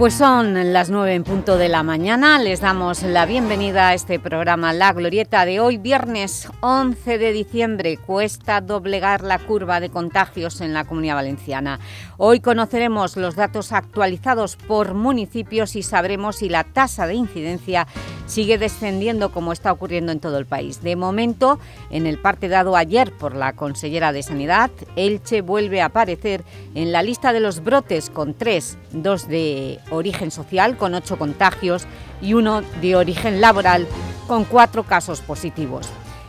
Pues son las nueve en punto de la mañana, les damos la bienvenida a este programa La Glorieta de hoy, viernes 11 de diciembre. Cuesta doblegar la curva de contagios en la Comunidad Valenciana. Hoy conoceremos los datos actualizados por municipios y sabremos si la tasa de incidencia sigue descendiendo como está ocurriendo en todo el país. De momento, en el parte dado ayer por la consellera de Sanidad, Elche vuelve a aparecer en la lista de los brotes con tres, dos de origen social con ocho contagios y uno de origen laboral con cuatro casos positivos.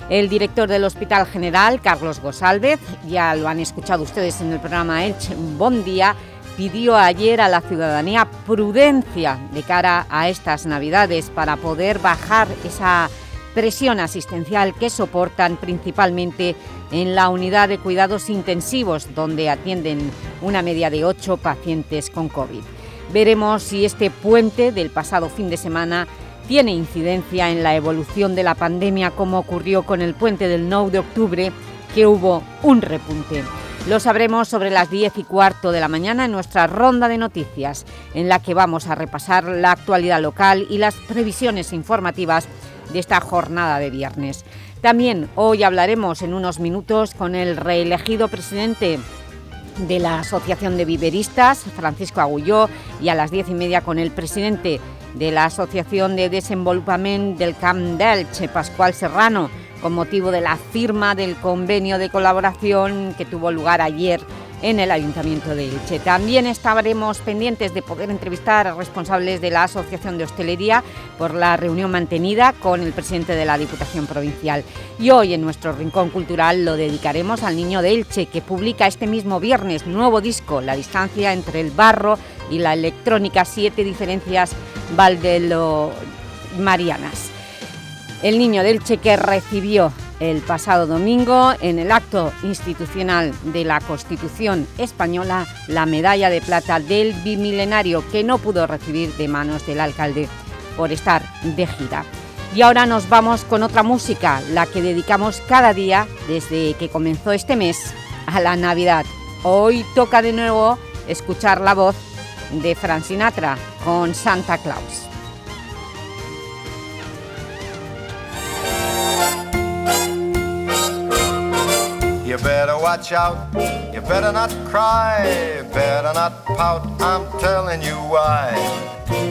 El director del Hospital General, Carlos Gosalvez, ya lo han escuchado ustedes en el programa Elche Bon Día, pidió ayer a la ciudadanía prudencia de cara a estas Navidades para poder bajar esa presión asistencial que soportan principalmente en la unidad de cuidados intensivos, donde atienden una media de ocho pacientes con COVID. Veremos si este puente del pasado fin de semana tiene incidencia en la evolución de la pandemia, como ocurrió con el puente del 9 de octubre, que hubo un repunte. Lo sabremos sobre las 10 y cuarto de la mañana en nuestra ronda de noticias, en la que vamos a repasar la actualidad local y las previsiones informativas de esta jornada de viernes. También hoy hablaremos en unos minutos con el reelegido presidente de la Asociación de Viveristas, Francisco Agulló, y a las diez y media con el presidente de la Asociación de Desenvolupament del Camp d'Elche, Pascual Serrano, con motivo de la firma del convenio de colaboración que tuvo lugar ayer en el Ayuntamiento de Elche. También estaremos pendientes de poder entrevistar a responsables de la Asociación de Hostelería por la reunión mantenida con el presidente de la Diputación Provincial. Y hoy en nuestro Rincón Cultural lo dedicaremos al Niño de Elche, que publica este mismo viernes nuevo disco, La distancia entre el barro y la electrónica, siete diferencias Valdelo Marianas el niño del Che recibió el pasado domingo en el acto institucional de la Constitución Española la medalla de plata del bimilenario que no pudo recibir de manos del alcalde por estar de gira. Y ahora nos vamos con otra música, la que dedicamos cada día desde que comenzó este mes a la Navidad. Hoy toca de nuevo escuchar la voz de Frank Sinatra con Santa Claus. You better watch out, you better not cry, better not pout, I'm telling you why.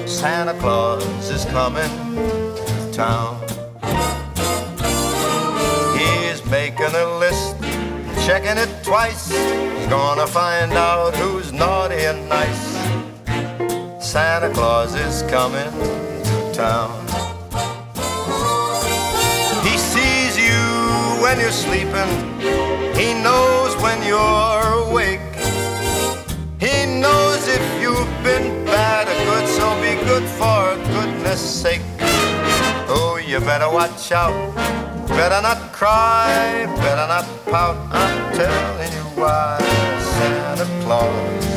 Santa Claus is coming to town. He's making a list, checking it twice. He's gonna find out who's naughty and nice. Santa Claus is coming to town. When you're sleeping he knows when you're awake. He knows if you've been bad or good, so be good for goodness sake. Oh, you better watch out. Better not cry, better not pout. I'm telling you why Santa Claus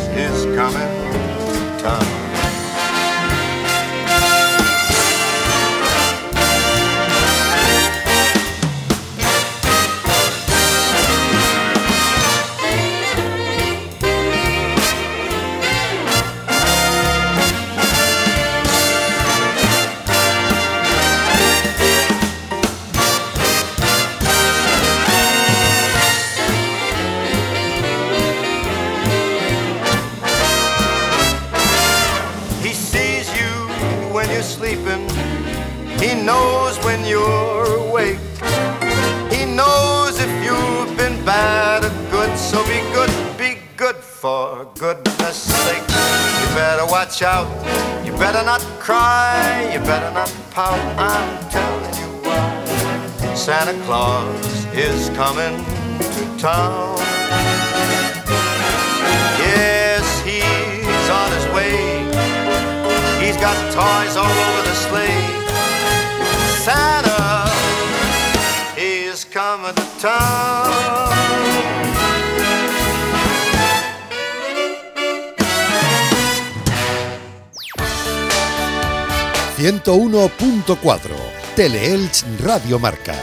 101.4 Teleelch Radio Marca.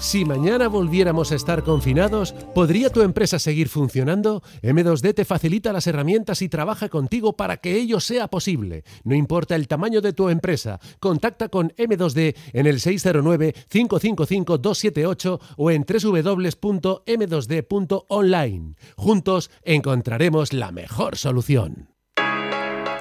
Si mañana volviéramos a estar confinados, ¿podría tu empresa seguir funcionando? M2D te facilita las herramientas y trabaja contigo para que ello sea posible. No importa el tamaño de tu empresa, contacta con M2D en el 609-555-278 o en www.m2d.online. Juntos encontraremos la mejor solución.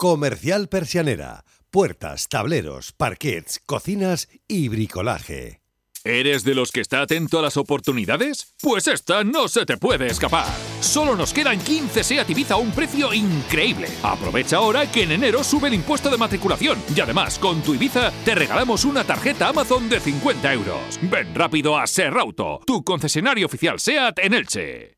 Comercial Persianera. Puertas, tableros, parquets, cocinas y bricolaje. ¿Eres de los que está atento a las oportunidades? Pues esta no se te puede escapar. Solo nos quedan 15 SEAT Ibiza a un precio increíble. Aprovecha ahora que en enero sube el impuesto de matriculación y además con tu Ibiza te regalamos una tarjeta Amazon de 50 euros. Ven rápido a Serrauto, tu concesionario oficial SEAT en Elche.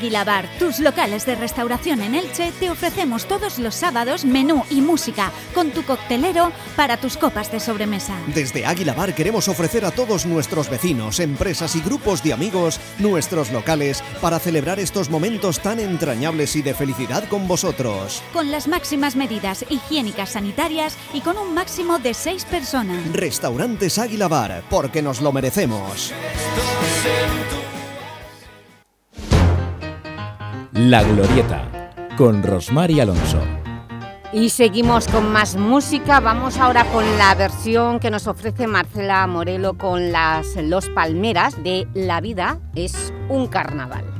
Águila Bar, tus locales de restauración en Elche, te ofrecemos todos los sábados menú y música con tu coctelero para tus copas de sobremesa. Desde Águila Bar queremos ofrecer a todos nuestros vecinos, empresas y grupos de amigos nuestros locales para celebrar estos momentos tan entrañables y de felicidad con vosotros. Con las máximas medidas higiénicas sanitarias y con un máximo de seis personas. Restaurantes Águila Bar, porque nos lo merecemos. La Glorieta, con Rosmar y Alonso. Y seguimos con más música, vamos ahora con la versión que nos ofrece Marcela Morelo con las Los Palmeras de La vida es un carnaval.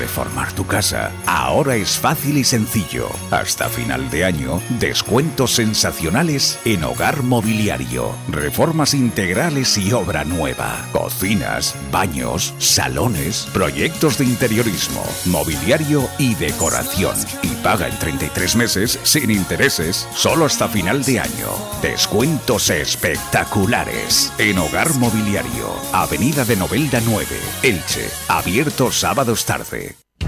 Reformar tu casa ahora es fácil y sencillo. Hasta final de año, descuentos sensacionales en hogar mobiliario, reformas integrales y obra nueva, cocinas, baños, salones, proyectos de interiorismo, mobiliario y decoración. Y paga en 33 meses sin intereses, solo hasta final de año. Descuentos espectaculares en hogar mobiliario, Avenida de Novelda 9, Elche, abierto sábados tarde.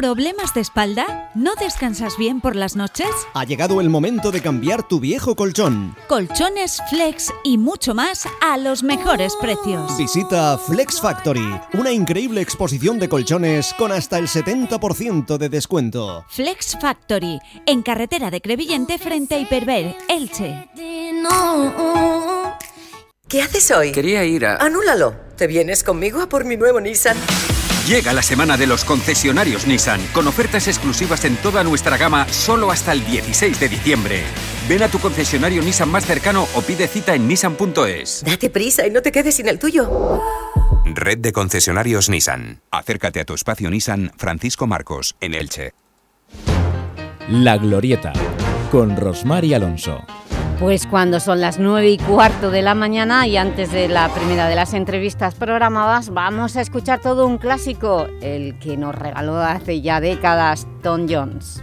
¿Problemas de espalda? ¿No descansas bien por las noches? Ha llegado el momento de cambiar tu viejo colchón. Colchones, flex y mucho más a los mejores precios. Visita Flex Factory, una increíble exposición de colchones con hasta el 70% de descuento. Flex Factory, en carretera de Crevillente frente a Hiperver, Elche. ¿Qué haces hoy? Quería ir a... Anúlalo. ¿Te vienes conmigo a por mi nuevo Nissan? Llega la semana de los concesionarios Nissan, con ofertas exclusivas en toda nuestra gama solo hasta el 16 de diciembre. Ven a tu concesionario Nissan más cercano o pide cita en nissan.es. Date prisa y no te quedes sin el tuyo. Red de concesionarios Nissan. Acércate a tu espacio Nissan Francisco Marcos, en Elche. La Glorieta, con Rosmar y Alonso. Pues cuando son las nueve y cuarto de la mañana y antes de la primera de las entrevistas programadas, vamos a escuchar todo un clásico, el que nos regaló hace ya décadas Tom Jones.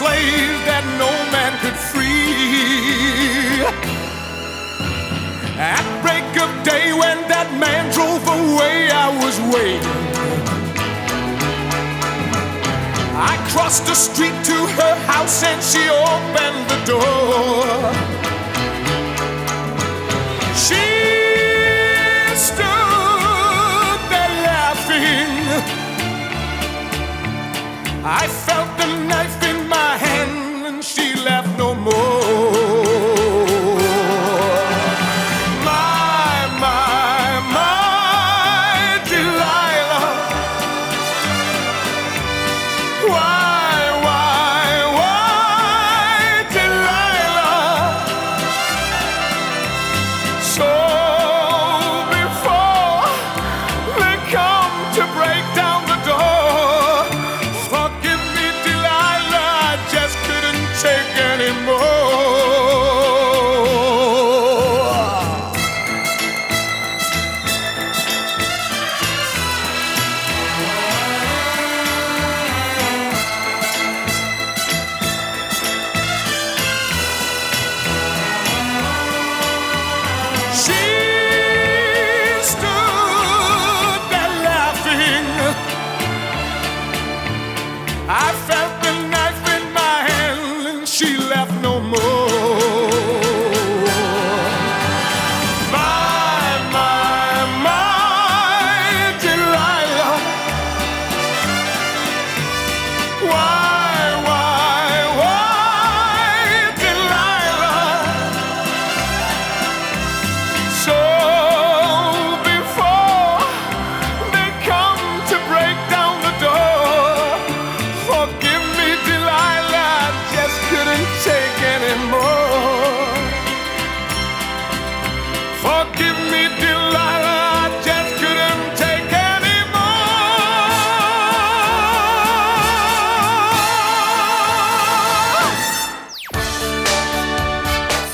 Slave that no man could free. At break of day, when that man drove away, I was waiting. I crossed the street to her house and she opened the door. She stood there laughing I felt the knife in my hand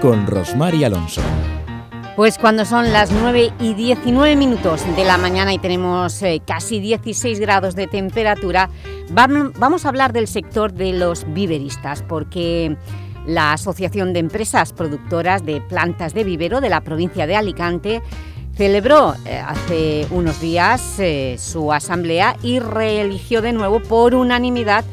con Rosmar y Alonso. Pues cuando son las 9 y 19 minutos de la mañana y tenemos eh, casi 16 grados de temperatura, vam- vamos a hablar del sector de los viveristas, porque la Asociación de Empresas Productoras de Plantas de Vivero de la provincia de Alicante celebró eh, hace unos días eh, su asamblea y reeligió de nuevo por unanimidad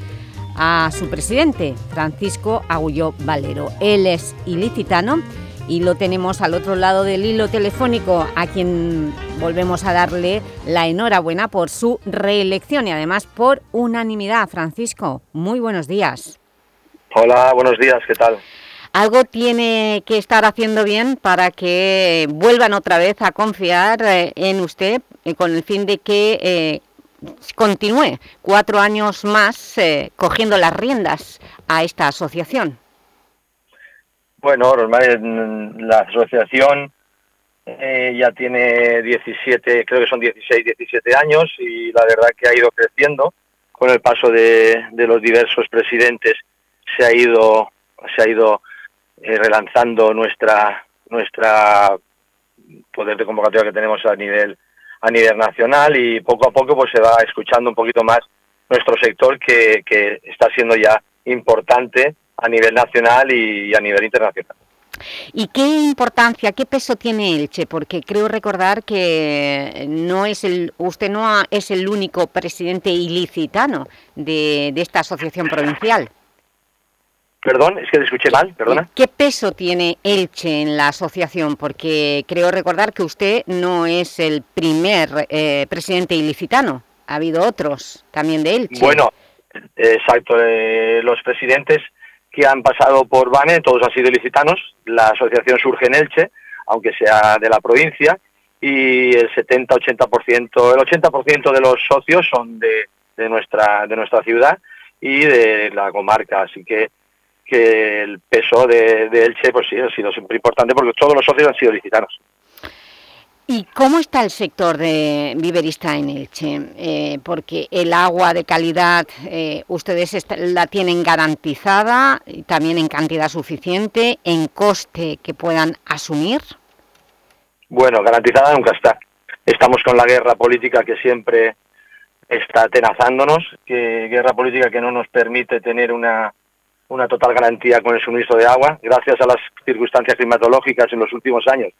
a su presidente, Francisco Agulló Valero. Él es ilicitano y lo tenemos al otro lado del hilo telefónico, a quien volvemos a darle la enhorabuena por su reelección y además por unanimidad. Francisco, muy buenos días. Hola, buenos días, ¿qué tal? Algo tiene que estar haciendo bien para que vuelvan otra vez a confiar eh, en usted eh, con el fin de que eh, continúe cuatro años más eh, cogiendo las riendas a esta asociación. Bueno, la asociación eh, ya tiene 17, creo que son 16, 17 años y la verdad que ha ido creciendo con el paso de, de los diversos presidentes se ha ido se ha ido eh, relanzando nuestra nuestra poder de convocatoria que tenemos a nivel a nivel nacional y poco a poco pues se va escuchando un poquito más nuestro sector que, que está siendo ya importante a nivel nacional y a nivel internacional. ¿Y qué importancia, qué peso tiene Elche? Porque creo recordar que no es el, usted no ha- es el único presidente ilicitano de, de esta asociación provincial. Perdón, es que te escuché mal, perdona. ¿Qué peso tiene Elche en la asociación? Porque creo recordar que usted no es el primer eh, presidente ilicitano. Ha habido otros también de Elche. Bueno, exacto. eh, los presidentes que han pasado por BANE, todos han sido ilicitanos. La asociación surge en Elche, aunque sea de la provincia, y el 70-80%, el 80% de los socios son de, de nuestra de nuestra ciudad y de la comarca. Así que que el peso de, de Elche pues sí ha sido siempre importante porque todos los socios han sido ilicitanos. ¿Y cómo está el sector de viverista en Elche? Eh, porque el agua de calidad, eh, ustedes la tienen garantizada, y también en cantidad suficiente, en coste que puedan asumir. Bueno, garantizada nunca está. estamos con la guerra política que siempre está atenazándonos, que guerra política que no nos permite tener una, una total garantía con el suministro de agua, gracias a las circunstancias climatológicas en los últimos años.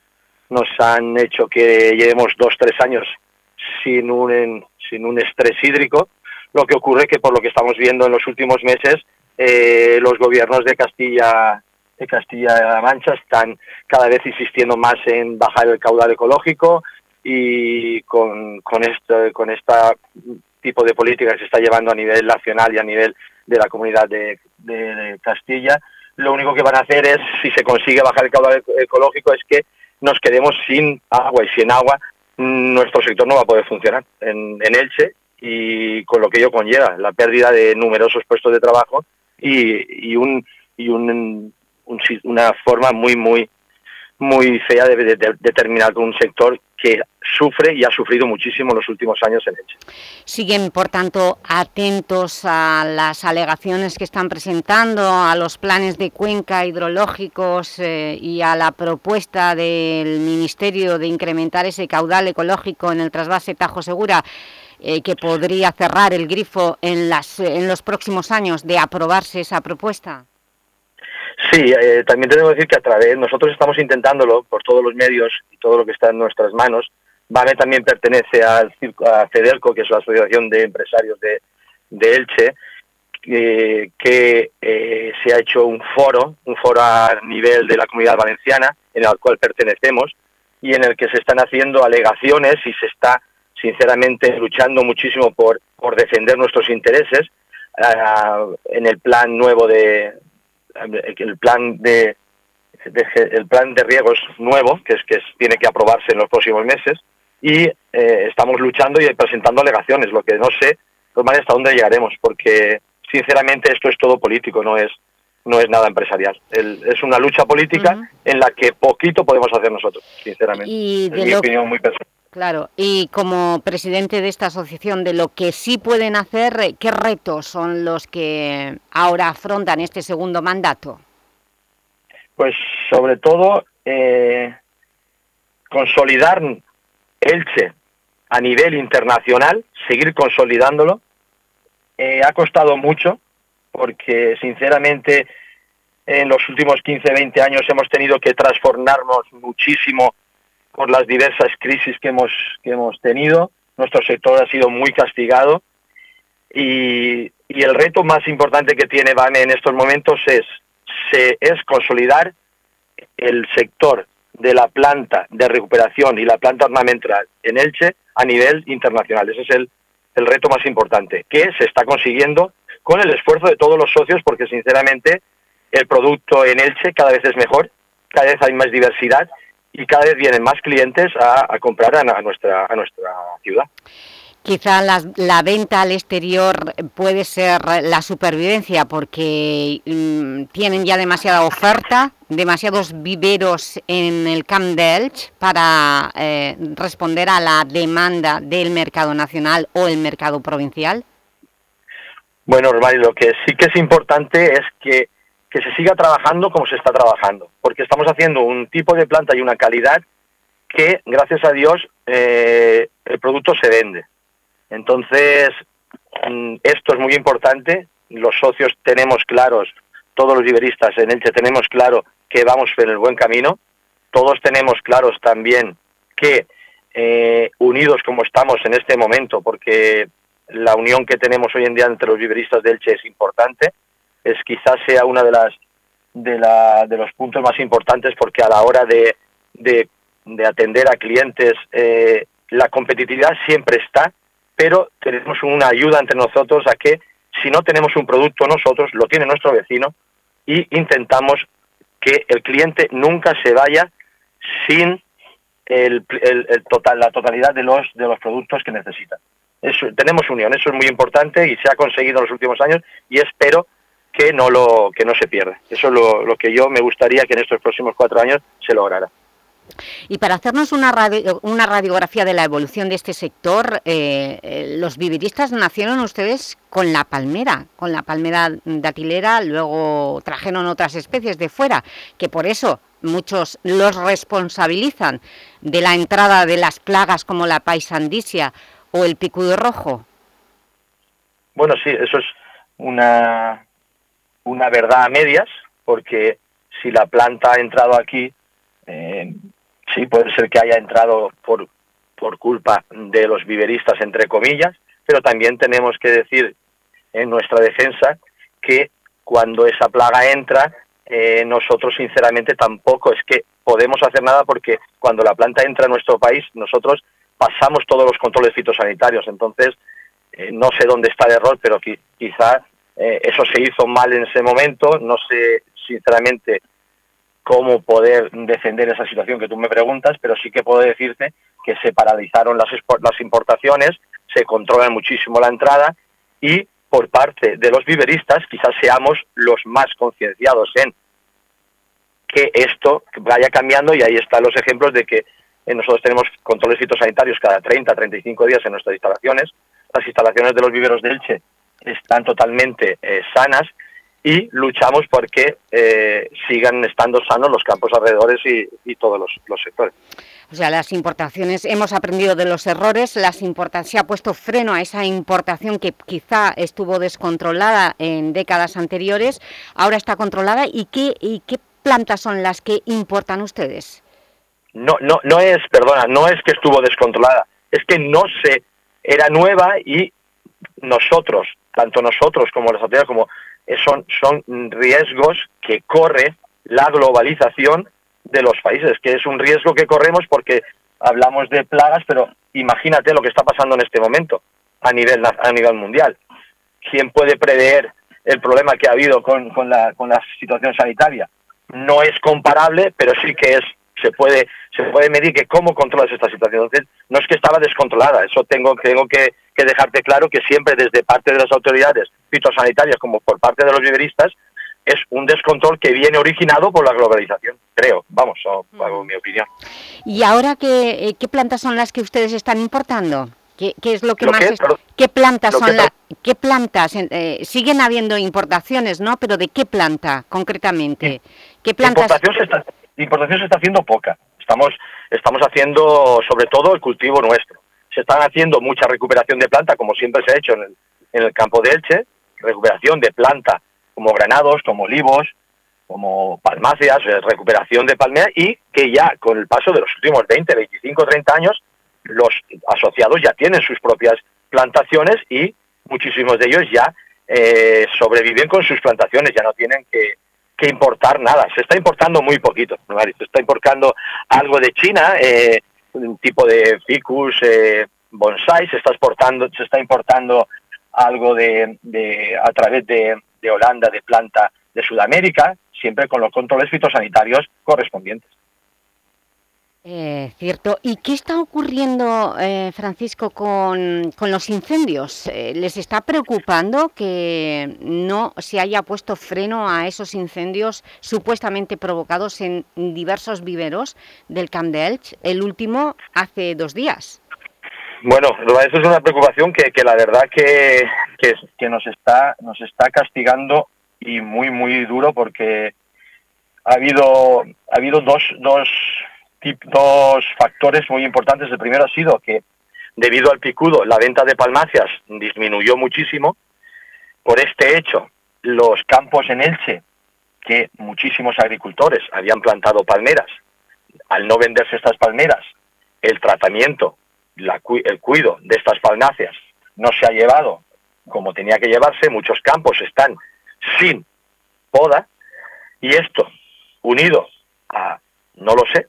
Nos han hecho que llevemos dos, tres años sin un, sin un estrés hídrico, lo que ocurre que por lo que estamos viendo en los últimos meses, eh, los gobiernos de Castilla de Castilla-La Mancha están cada vez insistiendo más en bajar el caudal ecológico y con, con, este con esta tipo de política que se está llevando a nivel nacional y a nivel de la comunidad de, de Castilla, lo único que van a hacer es, si se consigue bajar el caudal ecológico, es que nos quedemos sin agua. Y sin agua nuestro sector no va a poder funcionar en, en Elche y con lo que ello conlleva, la pérdida de numerosos puestos de trabajo y, y un, y un, una forma muy, muy, muy fea de, de, terminar con un sector que sufre y ha sufrido muchísimo en los últimos años en Elche. Siguen, por tanto, atentos a las alegaciones que están presentando, a los planes de cuenca hidrológicos eh, y a la propuesta del Ministerio de incrementar ese caudal ecológico en el trasvase Tajo Segura, eh, que podría cerrar el grifo en, las, en los próximos años de aprobarse esa propuesta. Sí, eh, también tenemos que decir que a través, nosotros estamos intentándolo por todos los medios y todo lo que está en nuestras manos. VAME también pertenece al, a FEDELCO, que es la Asociación de Empresarios de, de Elche, que eh, se ha hecho un foro, un foro a nivel de la comunidad valenciana, en el cual pertenecemos, y en el que se están haciendo alegaciones y se está, sinceramente, luchando muchísimo por, por defender nuestros intereses ah, en el plan nuevo de, el plan de, el plan de riegos nuevo, que es que tiene que aprobarse en los próximos meses, y eh, estamos luchando y presentando alegaciones, lo que no sé hasta dónde llegaremos, porque sinceramente esto es todo político, no es no es nada empresarial. es una lucha política en la que poquito podemos hacer nosotros, sinceramente. Y es mi opinión muy personal. Claro, y como presidente de esta asociación, de lo que sí pueden hacer, ¿qué retos son los que ahora afrontan este segundo mandato? Pues sobre todo eh, consolidar Elche a nivel internacional, seguir consolidándolo. Eh, ha costado mucho porque sinceramente en los últimos 15, 20 años hemos tenido que transformarnos muchísimo por las diversas crisis que hemos, que hemos tenido. Nuestro sector ha sido muy castigado y, y el reto más importante que tiene BAME en estos momentos es, se, es consolidar el sector de la planta de recuperación y la planta ornamental en Elche a nivel internacional. Ese es el, el reto más importante, que se está consiguiendo con el esfuerzo de todos los socios, porque sinceramente el producto en Elche cada vez es mejor, cada vez hay más diversidad y cada vez vienen más clientes a, comprar a, nuestra, a nuestra ciudad. Quizá la, venta al exterior puede ser la supervivencia porque mm, tienen ya demasiada oferta, demasiados viveros en el Camp de para eh, responder a la demanda del mercado nacional o el mercado provincial. Bueno, Romari, lo que sí que es importante es que que se siga trabajando como se está trabajando, porque estamos haciendo un tipo de planta y una calidad que, gracias a Dios, eh, el producto se vende. Entonces, mm, esto es muy importante, los socios tenemos claros, todos los liberistas en Elche tenemos claro que vamos en el buen camino, todos tenemos claros también que eh, unidos como estamos en este momento, porque la unión que tenemos hoy en día entre los liberistas de Elche es importante, es quizás sea una de las de, la, de los puntos más importantes porque a la hora de, de, atender a clientes eh, la competitividad siempre está, pero tenemos una ayuda entre nosotros a que si no tenemos un producto nosotros, lo tiene nuestro vecino y intentamos que el cliente nunca se vaya sin el, el, total, la totalidad de los, de los productos que necesita. Tenemos unión, eso es muy importante y se ha conseguido en los últimos años y espero que no lo que no se pierda. Eso es lo, que yo me gustaría que en estos próximos cuatro años se lograra. Y para hacernos una, una radiografía de la evolución de este sector, eh, eh, los viviristas nacieron ustedes con la palmera, con la palmera datilera, luego trajeron otras especies de fuera, que por eso muchos los responsabilizan de la entrada de las plagas como la paisandisia o el picudo rojo. Bueno, sí, eso es una, una verdad a medias, porque si la planta ha entrado aquí, eh, sí, puede ser que haya entrado por, por culpa de los viveristas, entre comillas, pero también tenemos que decir en nuestra defensa que cuando esa plaga entra, eh, nosotros sinceramente tampoco es que podemos hacer nada porque cuando la planta entra a nuestro país, nosotros pasamos todos los controles fitosanitarios. Entonces, eh, no sé dónde está el error, pero quizá eh, eso se hizo mal en ese momento. No sé, sinceramente, cómo poder defender esa situación que tú me preguntas, pero sí que puedo decirte que se paralizaron las, las importaciones, se controla muchísimo la entrada y por parte de los viveristas quizás seamos los más concienciados en que esto vaya cambiando y ahí están los ejemplos de que eh, nosotros tenemos controles fitosanitarios cada 30, 35 días en nuestras instalaciones. Las instalaciones de los viveros de Elche están totalmente eh, sanas y luchamos porque eh, sigan estando sanos los campos alrededores y, todos los, sectores. O sea, las importaciones, hemos aprendido de los errores, las se ha puesto freno a esa importación que quizá estuvo descontrolada en décadas anteriores, ahora está controlada. ¿Y qué, y qué plantas son las que importan ustedes? No, no, no es, perdona, no es que estuvo descontrolada, es que no se, era nueva y nosotros, tanto nosotros como las autoridades, como eh, son, riesgos que corre la globalización de los países, que es un riesgo que corremos porque hablamos de plagas, pero imagínate lo que está pasando en este momento a nivel, a nivel mundial. ¿Quién puede prever el problema que ha habido con, con, la, con la situación sanitaria? No es comparable, pero sí que es se puede se puede medir que cómo controlas esta situación. Entonces, no es que estaba descontrolada, eso tengo, tengo que, que dejarte claro que siempre desde parte de las autoridades fitosanitarias como por parte de los viveristas es un descontrol que viene originado por la globalización, creo, vamos, hago mi opinión. ¿Y ahora qué, eh, qué plantas son las que ustedes están importando? ¿Qué, qué es lo que más... ¿Qué plantas son las... ¿Qué plantas? Eh, siguen habiendo importaciones, ¿no? Pero ¿de qué planta, concretamente? ¿Qué plantas...? importación se está haciendo poca. Estamos, estamos haciendo sobre todo el cultivo nuestro. Se están haciendo mucha recuperación de planta, como siempre se ha hecho en el, en el campo de Elche, recuperación de planta como granados, como olivos, como palmáceas, eh, recuperación de palmea y que ya con el paso de los últimos 20, 25, 30 años, los asociados ya tienen sus propias plantaciones y muchísimos de ellos ya eh, sobreviven con sus plantaciones, ya no tienen que, que importar nada. Se está importando muy poquito. Se está importando algo de China, eh, un tipo de ficus, eh, bonsai, se está exportando, se está importando algo de, de a través de, de Holanda, de planta de Sudamérica, siempre con los controles fitosanitarios correspondientes. Eh, cierto. ¿Y qué está ocurriendo, eh, Francisco, con, con, los incendios? Eh, ¿Les está preocupando que no se haya puesto freno a esos incendios supuestamente provocados en diversos viveros del Camp de Elche, el último hace dos días? Bueno, eso es una preocupación que, que la verdad que, que, nos, está, nos está castigando y muy, muy duro porque ha habido, ha habido dos, dos dos factores muy importantes. El primero ha sido que debido al picudo la venta de palmáceas disminuyó muchísimo. Por este hecho, los campos en Elche, que muchísimos agricultores habían plantado palmeras, al no venderse estas palmeras, el tratamiento, el cuido de estas palmáceas no se ha llevado como tenía que llevarse, muchos campos están sin poda y esto unido a, no lo sé,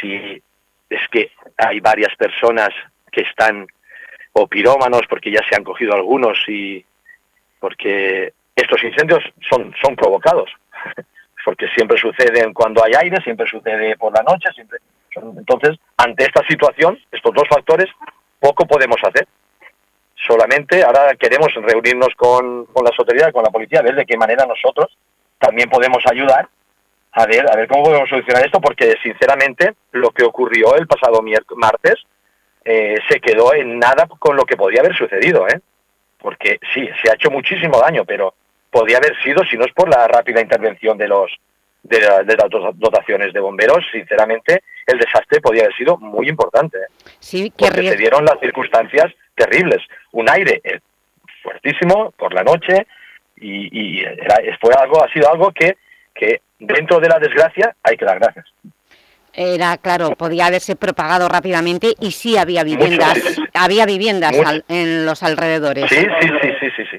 si es que hay varias personas que están o pirómanos porque ya se han cogido algunos y porque estos incendios son son provocados porque siempre suceden cuando hay aire siempre sucede por la noche siempre entonces ante esta situación estos dos factores poco podemos hacer. Solamente ahora queremos reunirnos con, con las autoridades con la policía ver de qué manera nosotros también podemos ayudar a ver, a ver cómo podemos solucionar esto, porque sinceramente lo que ocurrió el pasado martes eh, se quedó en nada con lo que podría haber sucedido, ¿eh? Porque sí, se ha hecho muchísimo daño, pero podría haber sido, si no es por la rápida intervención de los de, la- de las do- dotaciones de bomberos, sinceramente, el desastre podía haber sido muy importante. ¿eh? Sí, que porque se dieron las circunstancias terribles. Un aire eh, fuertísimo por la noche y, y era- fue algo, ha sido algo que, que dentro de la desgracia hay que dar gracias. Era, claro, podía haberse propagado rápidamente y sí había viviendas, había viviendas al- en los alrededores. Sí, sí, sí, sí, sí.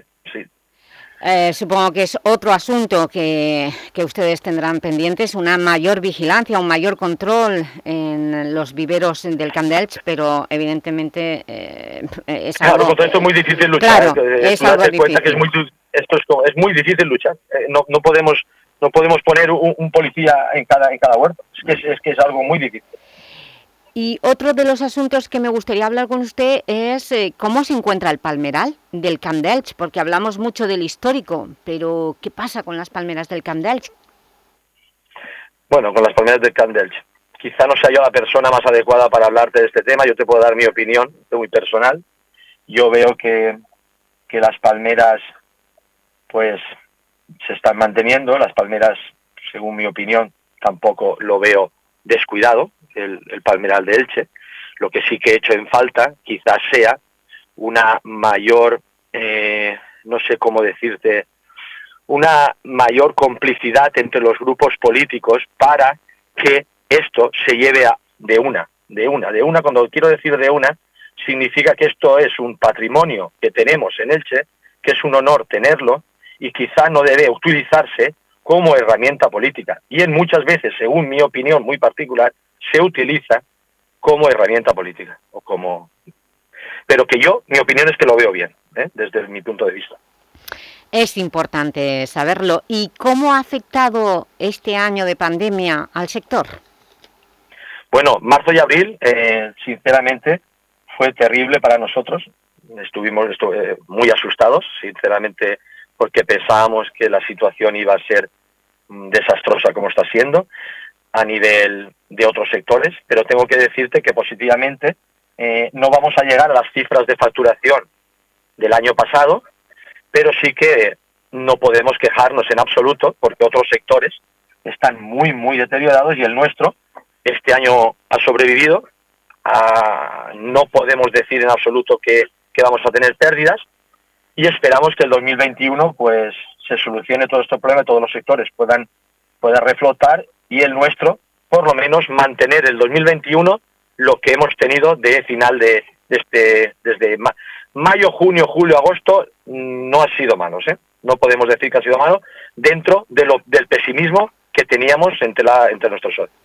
Eh, supongo que es otro asunto que, que ustedes tendrán pendientes, una mayor vigilancia, un mayor control en los viveros del Camp de Elche, pero evidentemente eh, es Claro, algo... contra esto es muy difícil luchar. Claro, eh, es algo cuenta que es difícil. muy, esto es, es muy difícil luchar. Eh, no, no podemos no podemos poner un, un policía en cada en cada huerto. Es que es, es que es algo muy difícil. Y otro de los asuntos que me gustaría hablar con usted es eh, cómo se encuentra el palmeral del Camp de porque hablamos mucho del histórico, pero ¿qué pasa con las palmeras del Camp de? Bueno, con las palmeras del Camp de. Quizá no sea yo la persona más adecuada para hablarte de este tema. Yo te puedo dar mi opinión, muy personal. Yo veo que, que las palmeras, pues, se están manteniendo. Las palmeras, según mi opinión, tampoco lo veo descuidado, el, palmeral de Elche. Lo que sí que he hecho en falta, quizás sea una mayor, eh, no sé cómo decirte, una mayor complicidad entre los grupos políticos para que esto se lleve a, de una, de una, de una. Cuando quiero decir de una, significa que esto es un patrimonio que tenemos en Elche, que es un honor tenerlo y quizá no debe utilizarse como herramienta política. Y en muchas veces, según mi opinión muy particular, se utiliza como herramienta política o como pero que yo mi opinión es que lo veo bien ¿eh? desde mi punto de vista Es importante saberlo. ¿Y cómo ha afectado este año de pandemia al sector? Bueno, marzo y abril, eh, sinceramente, fue terrible para nosotros. Estuvimos estu- eh, muy asustados, sinceramente, porque pensábamos que la situación iba a ser mm, desastrosa como está siendo a nivel de otros sectores, pero tengo que decirte que positivamente eh, no vamos a llegar a las cifras de facturación del año pasado, pero sí que no podemos quejarnos en absoluto porque otros sectores están muy, muy deteriorados y el nuestro este año ha sobrevivido. Ah, no podemos decir en absoluto que, que vamos a tener pérdidas y esperamos que el 2021 pues se solucione todo este problema, todos los sectores puedan, puedan reflotar y el nuestro por lo menos mantener el 2021 lo que hemos tenido de final de, este desde ma- mayo, junio, julio, agosto mm, no ha sido malos, ¿eh? No podemos decir que ha sido malo dentro de lo, del pesimismo que teníamos entre la entre nuestros socios.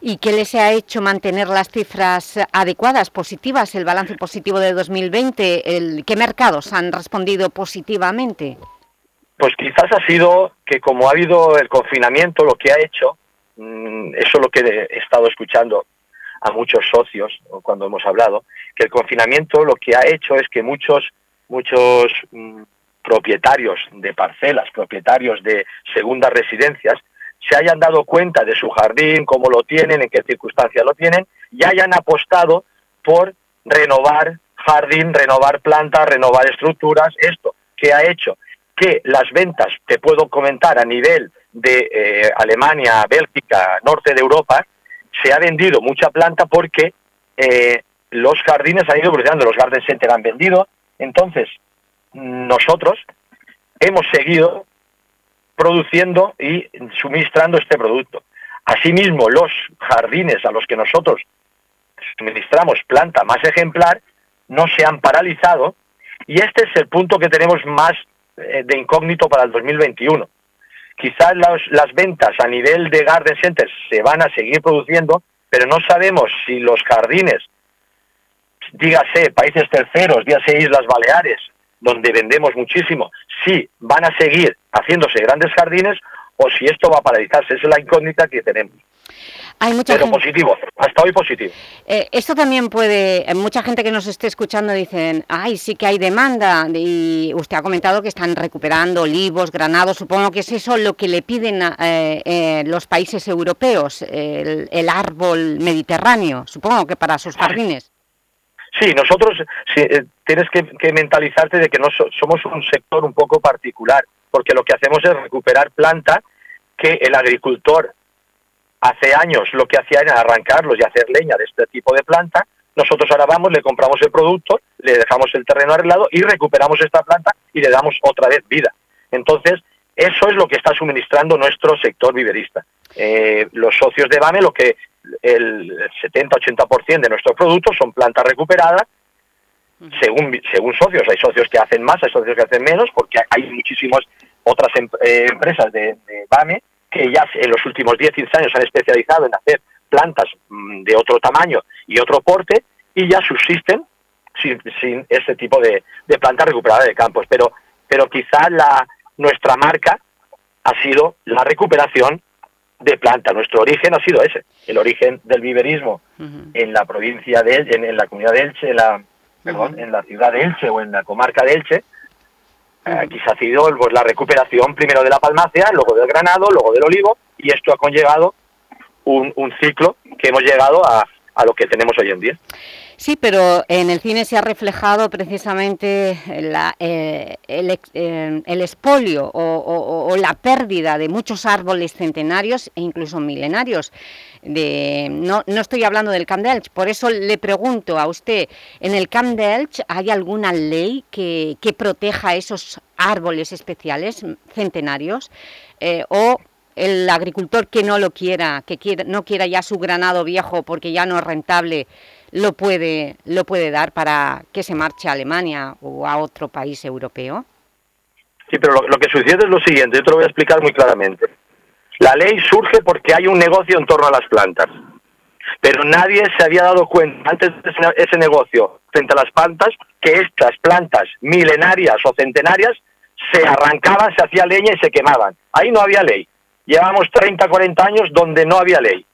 ¿Y qué les ha hecho mantener las cifras adecuadas, positivas, el balance positivo de 2020? El, ¿Qué mercados han respondido positivamente? Pues quizás ha sido que como ha habido el confinamiento, lo que ha hecho, mm, eso es lo que he estado escuchando a muchos socios cuando hemos hablado, que el confinamiento lo que ha hecho es que muchos muchos mm, propietarios de parcelas, propietarios de segundas residencias, se hayan dado cuenta de su jardín, cómo lo tienen, en qué circunstancias lo tienen, y hayan apostado por renovar jardín, renovar plantas, renovar estructuras, esto que ha hecho que las ventas, te puedo comentar a nivel de eh, Alemania, Bélgica, norte de Europa, se ha vendido mucha planta porque eh, los jardines han ido evolucionando, los garden center han vendido, entonces nosotros hemos seguido produciendo y suministrando este producto. Asimismo, los jardines a los que nosotros suministramos planta más ejemplar no se han paralizado y este es el punto que tenemos más eh, de incógnito para el 2021. Quizás las, ventas a nivel de garden centers se van a seguir produciendo, pero no sabemos si los jardines, dígase países terceros, dígase Islas Baleares, donde vendemos muchísimo, si van a seguir haciéndose grandes jardines o si esto va a paralizarse. Esa es la incógnita que tenemos. Hay mucha Pero gente- positivo, hasta hoy positivo. Eh, esto también puede, eh, mucha gente que nos esté escuchando dicen, ay, sí que hay demanda, y usted ha comentado que están recuperando olivos, granados, supongo que es eso lo que le piden a, eh, eh, los países europeos, el, el árbol mediterráneo, supongo que para sus jardines. Sí, nosotros sí, eh, tienes que, que mentalizarte de que no so- somos un sector un poco particular, porque lo que hacemos es recuperar planta que el agricultor hace años lo que hacía era arrancarlos y hacer leña de este tipo de planta. Nosotros ahora vamos, le compramos el producto, le dejamos el terreno arreglado y recuperamos esta planta y le damos otra vez vida. Entonces, eso es lo que está suministrando nuestro sector viverista. Eh, los socios de BAME, lo que el 70-80% de nuestros productos son plantas recuperadas, según, según socios. Hay socios que hacen más, hay socios que hacen menos, porque hay muchísimas otras em- eh, empresas de, de BAME que ya en los últimos 10-15 años se han especializado en hacer plantas mm, de otro tamaño y otro porte y ya subsisten sin, sin ese tipo de, de plantas recuperadas de campos. Pero, pero quizá la, nuestra marca ha sido la recuperación de planta. Nuestro origen ha sido ese, el origen del viverismo en la provincia de Elche, en, en la comunidad de Elche, en la, perdón, en la ciudad de Elche o en la comarca de Elche. Eh, quizá ha sido pues, la recuperación primero de la palmácea, luego del granado, luego del olivo, y esto ha conllevado un, un ciclo que hemos llegado a, a lo que tenemos hoy en día. Sí, pero en el cine se ha reflejado precisamente la, eh, el, eh, el expolio o, la pérdida de muchos árboles centenarios e incluso milenarios. De, no, no estoy hablando del Camp de por eso le pregunto a usted, ¿en el Camp de hay alguna ley que, que proteja esos árboles especiales centenarios? Eh, ¿O el agricultor que no lo quiera, que quiera, no quiera ya su granado viejo porque ya no es rentable, lo puede, lo puede dar para que se marche a Alemania o a otro país europeo? Sí, pero lo, lo que sucede es lo siguiente, yo te lo voy a explicar muy claramente. La ley surge porque hay un negocio en torno a las plantas, pero nadie se había dado cuenta antes de ese, negocio frente a las plantas que estas plantas milenarias o centenarias se arrancaban, se hacía leña y se quemaban. Ahí no había ley. Llevamos 30, 40 años donde no había ley.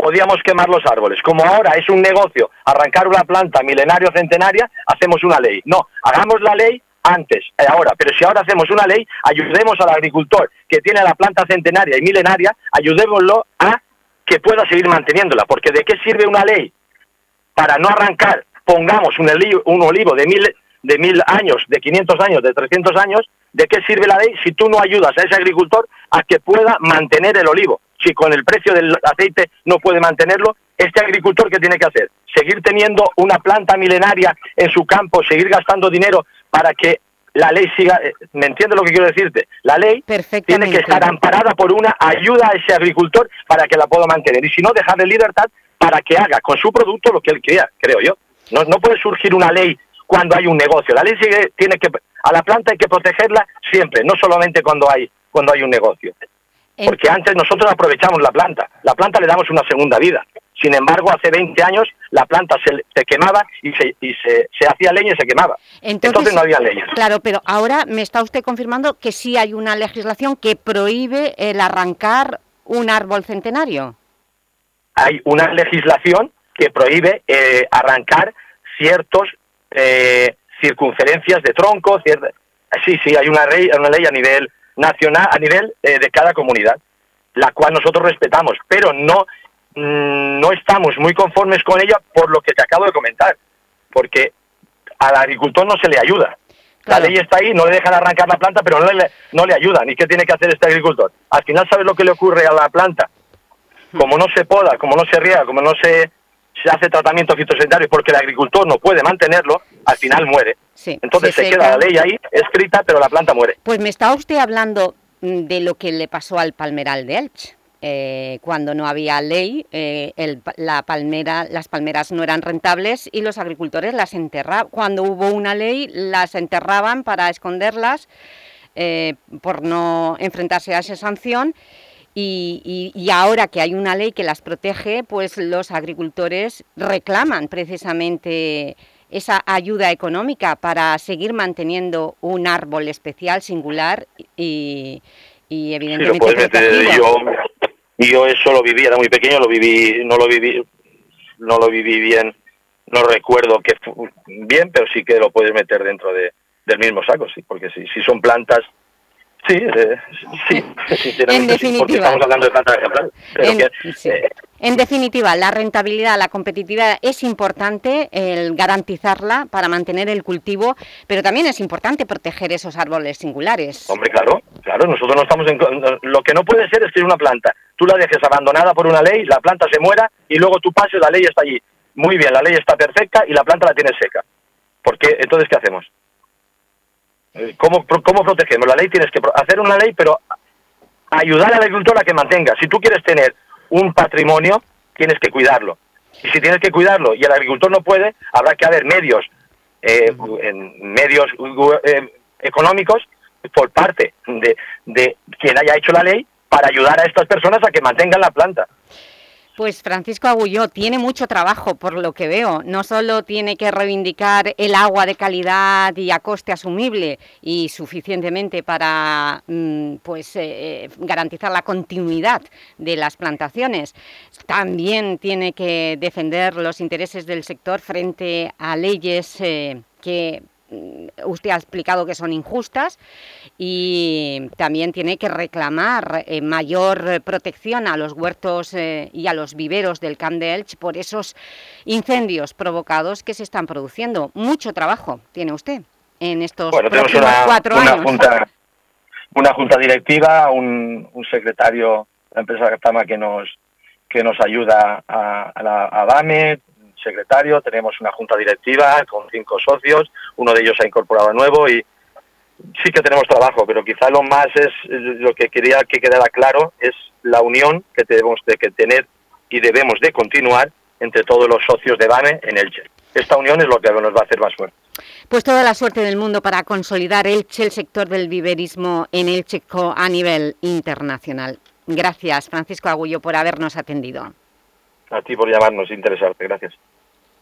Podíamos quemar los árboles. Como ahora es un negocio arrancar una planta milenaria o centenaria, hacemos una ley. No, hagamos la ley antes, eh, ahora. Pero si ahora hacemos una ley, ayudemos al agricultor que tiene la planta centenaria y milenaria, ayudémoslo a que pueda seguir manteniéndola. Porque ¿de qué sirve una ley para no arrancar? Pongamos un, eli- un olivo de mil, de mil años, de 500 años, de 300 años, ¿de qué sirve la ley si tú no ayudas a ese agricultor a que pueda mantener el olivo? Si con el precio del aceite no puede mantenerlo, este agricultor, ¿qué tiene que hacer? Seguir teniendo una planta milenaria en su campo, seguir gastando dinero para que la ley siga... eh, ¿Me entiendes lo que quiero decirte? La ley tiene que estar amparada por una ayuda a ese agricultor para que la pueda mantener. Y si no, dejarle libertad para que haga con su producto lo que él quiera, creo yo. No, no puede surgir una ley cuando hay un negocio. La ley sigue, tiene que... A la planta hay que protegerla siempre, no solamente cuando hay, cuando hay un negocio. Porque antes nosotros aprovechamos la planta. La planta le damos una segunda vida. Sin embargo, hace 20 años la planta se, se quemaba y, se, y se, se hacía leña y se quemaba. Entonces, no había leyes. Claro, pero ahora me está usted confirmando que sí hay una legislación que prohíbe el arrancar un árbol centenario. Hay una legislación que prohíbe eh, arrancar ciertos eh, circunferencias de tronco. cierta- Sí, sí, hay una ley, una ley a nivel nacional, a nivel eh, de cada comunidad, la cual nosotros respetamos, pero no, mm, no estamos muy conformes con ella por lo que te acabo de comentar, porque al agricultor no se le ayuda. La ley está ahí, no le dejan arrancar la planta, pero no le, no le ayudan. ¿Y qué tiene que hacer este agricultor? Al final, ¿sabes lo que le ocurre a la planta? Como no se poda, como no se riega, como no se, se hace tratamiento fitosanitario, porque el agricultor no puede mantenerlo, al final muere. Sí, Entonces se se queda la ley ahí escrita, pero la planta muere. Pues me está usted hablando mm, de lo que le pasó al palmeral de Elche. Eh, cuando no había ley, eh, el la palmera, las palmeras no eran rentables y los agricultores las enterraban. Cuando hubo una ley, las enterraban para esconderlas eh, por no enfrentarse a esa sanción. Y, y- y ahora que hay una ley que las protege, pues los agricultores reclaman precisamente esa ayuda económica para seguir manteniendo un árbol especial, singular y, y Sí, evidentemente meter. protegido. Yo, yo eso lo viví, era muy pequeño, lo viví, no lo viví, no lo viví bien, no recuerdo que bien, pero sí que lo puedes meter dentro de, del mismo saco, sí, porque si, si son plantas, sí, eh, sí, sinceramente, sí, porque definitiva. estamos hablando de. Pero En- que, sí. eh, En definitiva, la rentabilidad, la competitividad es importante el garantizarla para mantener el cultivo, pero también es importante proteger esos árboles singulares. Hombre, claro, claro, nosotros no estamos en... Lo que no puede ser es que una planta, tú la dejes abandonada por una ley, la planta se muera y luego tú pases, la ley está allí. Muy bien, la ley está perfecta y la planta la tiene seca. ¿Por qué? Entonces, ¿qué hacemos? Eh, ¿Cómo, ¿Cómo protegemos? La ley tienes que hacer una ley, pero ayudar al agricultor a que mantenga. Si tú quieres tener un patrimonio, tienes que cuidarlo. Y si tienes que cuidarlo y el agricultor no puede, habrá que haber medios, eh, en medios eh, económicos por parte de, de quien haya hecho la ley para ayudar a estas personas a que mantengan la planta. Pues Francisco Agulló tiene mucho trabajo por lo que veo. No solo tiene que reivindicar el agua de calidad y a coste asumible y suficientemente para mm, pues, eh, eh, garantizar la continuidad de las plantaciones, también tiene que defender los intereses del sector frente a leyes eh, que usted ha explicado que son injustas y también tiene que reclamar eh, mayor protección a los huertos eh, y a los viveros del Camp de Elche por esos incendios provocados que se están produciendo. Mucho trabajo tiene usted en estos próximos cuatro años. Junta, una junta directiva, un, secretario de la empresa Gatama que nos que nos ayuda a, a la ADAME, secretario, tenemos una junta directiva con cinco socios, uno de ellos ha incorporado nuevo y sí que tenemos trabajo, pero quizá lo más es lo que quería que quedara claro es la unión que tenemos de que tener y debemos de continuar entre todos los socios de BAME en Elche. Esta unión es lo que nos va a hacer más fuerte. Pues toda la suerte del mundo para consolidar Elche, el sector del viverismo en Elche a nivel internacional. Gracias, Francisco Agullo, por habernos atendido. A ti por llamarnos, interesarte. Gracias.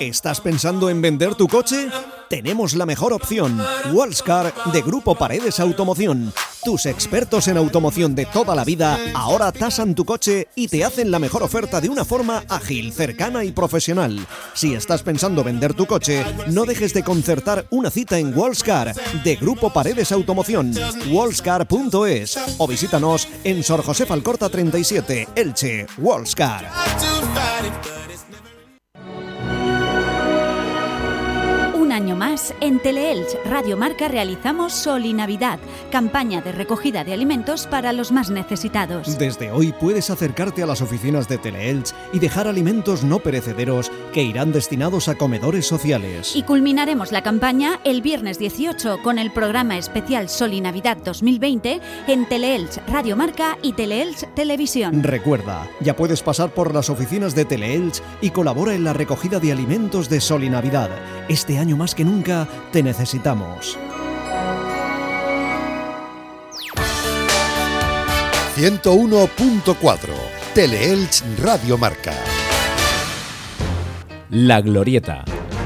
¿Estás pensando en vender tu coche? Tenemos la mejor opción. Wallscar de Grupo Paredes Automoción. Tus expertos en automoción de toda la vida ahora tasan tu coche y te hacen la mejor oferta de una forma ágil, cercana y profesional. Si estás pensando vender tu coche, no dejes de concertar una cita en Wallscar de Grupo Paredes Automoción. Wallscar.es o visítanos en Sor José Falcorta 37, Elche. Wallscar. Más, en Teleelch Radio Marca realizamos Sol y Navidad, campaña de recogida de alimentos para los más necesitados. Desde hoy puedes acercarte a las oficinas de Teleelch y dejar alimentos no perecederos que irán destinados a comedores sociales. Y culminaremos la campaña el viernes 18 con el programa especial Sol y Navidad 2020 en Teleelch Radio Marca y Teleelch Televisión. Recuerda, ya puedes pasar por las oficinas de Teleelch y colabora en la recogida de alimentos de Sol y Navidad. Este año más que nunca te necesitamos. 101.4 Teleelch Radio Marca. La Glorieta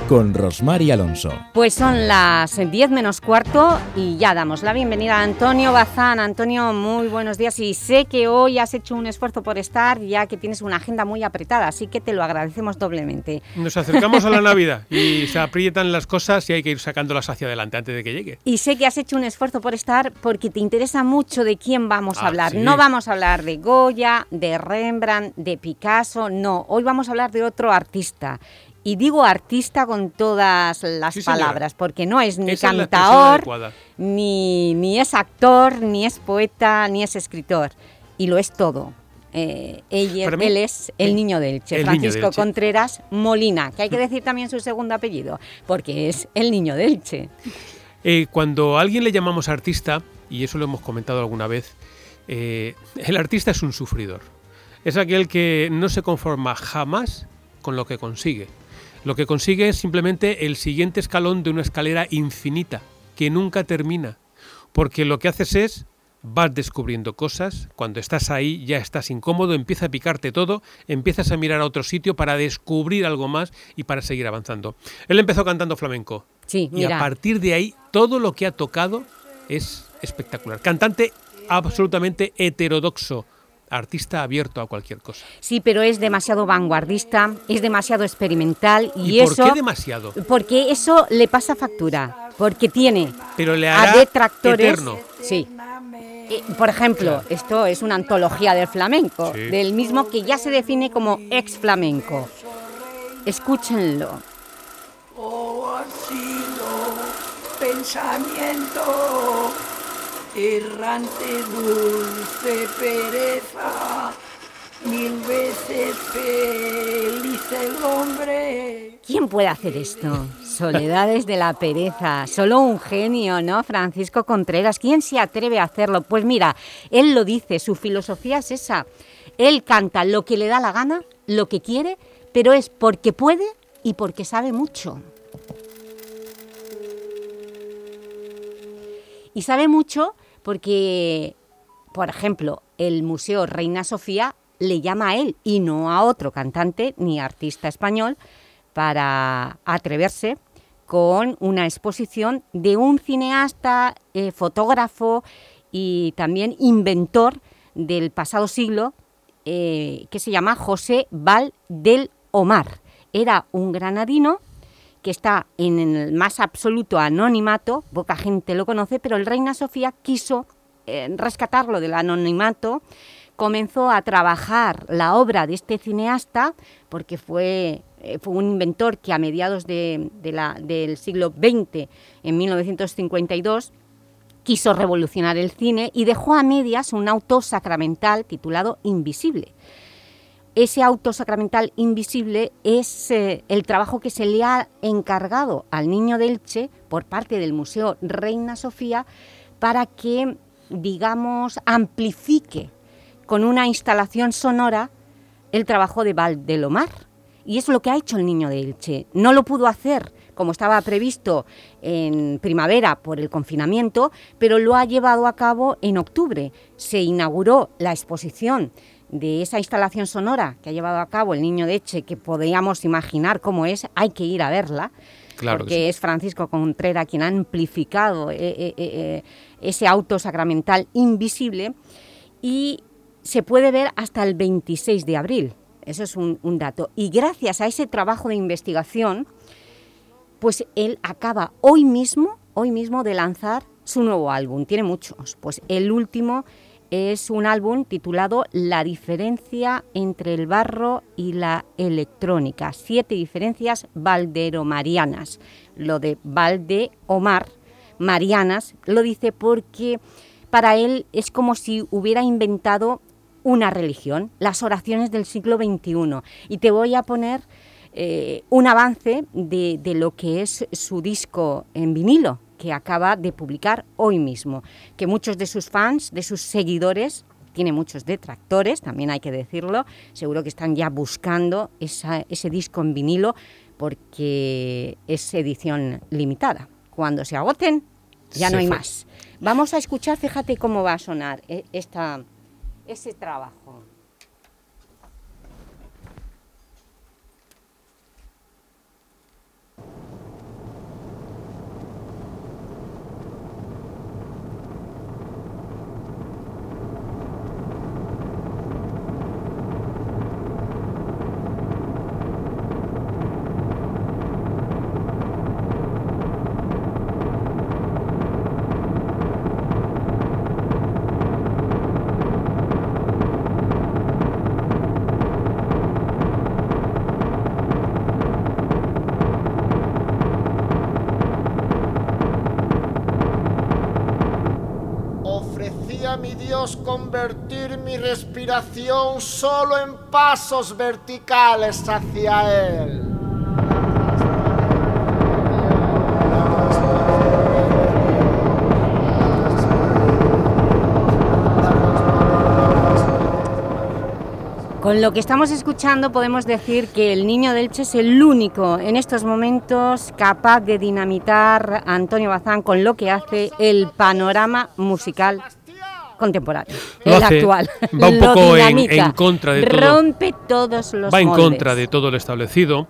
con Rosmar y Alonso. Pues son las 10 menos cuarto y ya damos la bienvenida a Antonio Bazán. Antonio, muy buenos días y sé que hoy has hecho un esfuerzo por estar ya que tienes una agenda muy apretada, así que te lo agradecemos doblemente. Nos acercamos a la Navidad y se aprietan las cosas y hay que ir sacándolas hacia adelante antes de que llegue. Y sé que has hecho un esfuerzo por estar porque te interesa mucho de quién vamos a ah, hablar. No vamos a hablar de Goya, de Rembrandt, de Picasso, no. Hoy vamos a hablar de otro artista y digo artista con todas las palabras, porque no es ni cantador, ni, ni, es actor, ni es poeta, ni es escritor. Y lo es todo. Eh, él es el niño del Che, Francisco Contreras Molina, que hay que decir también su segundo apellido, porque es el niño del Che. Eh, cuando a alguien le llamamos artista, y eso lo hemos comentado alguna vez, eh, el artista es un sufridor. Es aquel que no se conforma jamás con lo que consigue Lo que consigue es simplemente el siguiente escalón de una escalera infinita, que nunca termina. Porque lo que haces es vas descubriendo cosas, cuando estás ahí ya estás incómodo, empieza a picarte todo, empiezas a mirar a otro sitio para descubrir algo más y para seguir avanzando. Él empezó cantando flamenco. Sí, Y a partir de ahí, todo lo que ha tocado es espectacular. Cantante absolutamente heterodoxo, artista abierto a cualquier cosa. Sí, pero es demasiado vanguardista, es demasiado experimental y, ¿Y por eso... qué demasiado? Porque eso le pasa factura, porque tiene Pero le a hará detractores... eterno. Sí. Eh, Por ejemplo, esto es una antología del flamenco, Sí. del mismo que ya se define como ex flamenco. Escúchenlo. Oh, asilo, pensamiento, errante dulce pereza, mil veces feliz el hombre. ¿Quién puede hacer esto? Soledades de la pereza. Solo un genio, ¿no? Francisco Contreras. ¿Quién se atreve a hacerlo? Pues mira, él lo dice, su filosofía es esa. Él canta lo que le da la gana, lo que quiere, pero es porque puede y porque sabe mucho. Y sabe mucho porque, por ejemplo, el Museo Reina Sofía le llama a él y no a otro cantante ni artista español para atreverse con una exposición de un cineasta, eh, fotógrafo y también inventor del pasado siglo eh, que se llama José Val del Omar. Era un granadino que está en el más absoluto anonimato, poca gente lo conoce, pero el Reina Sofía quiso eh, rescatarlo del anonimato, comenzó a trabajar la obra de este cineasta, porque fue, eh, fue un inventor que a mediados de- la- del siglo XX, en 1952, quiso revolucionar el cine y dejó a medias un auto sacramental titulado Invisible. Ese auto sacramental invisible es eh, el trabajo que se le ha encargado al niño de Elche por parte del Museo Reina Sofía para que, digamos, amplifique con una instalación sonora el trabajo de Valdelomar. Y es lo que ha hecho el niño de Elche. No lo pudo hacer como estaba previsto en primavera por el confinamiento, pero lo ha llevado a cabo en octubre. Se inauguró la exposición de esa instalación sonora que ha llevado a cabo el niño de Elche, que podríamos imaginar cómo es, hay que ir a verla, Claro que porque sí. es Francisco Contreras quien ha amplificado eh, eh, eh, ese auto sacramental invisible y se puede ver hasta el 26 de abril. Eso es un, un dato. Y gracias a ese trabajo de investigación, pues él acaba hoy mismo, hoy mismo de lanzar su nuevo álbum. Tiene muchos. Pues el último es un álbum titulado La diferencia entre el barro y la electrónica. Siete diferencias valderomarianas. Lo de Valdeomar, Marianas, lo dice porque para él es como si hubiera inventado una religión, las oraciones del siglo XXI. Y te voy a poner eh, un avance de lo que es su disco en vinilo, que acaba de publicar hoy mismo, que muchos de sus fans, de sus seguidores, tiene muchos detractores, también hay que decirlo, seguro que están ya buscando esa- ese disco en vinilo porque es edición limitada. Cuando se agoten, ya Se no hay fue. más. Vamos a escuchar, fíjate cómo va a sonar eh, esta, ese trabajo. Ofrecí a mi Dios convertir mi respiración solo en pasos verticales hacia Él. Con lo que estamos escuchando podemos decir que el niño del Che es el único en estos momentos capaz de dinamitar a Antonio Bazán con lo que hace el panorama musical contemporáneo, Lo el hace, actual. va un poco en- contra de todo. Rompe todos los va en moldes. contra de todo lo establecido,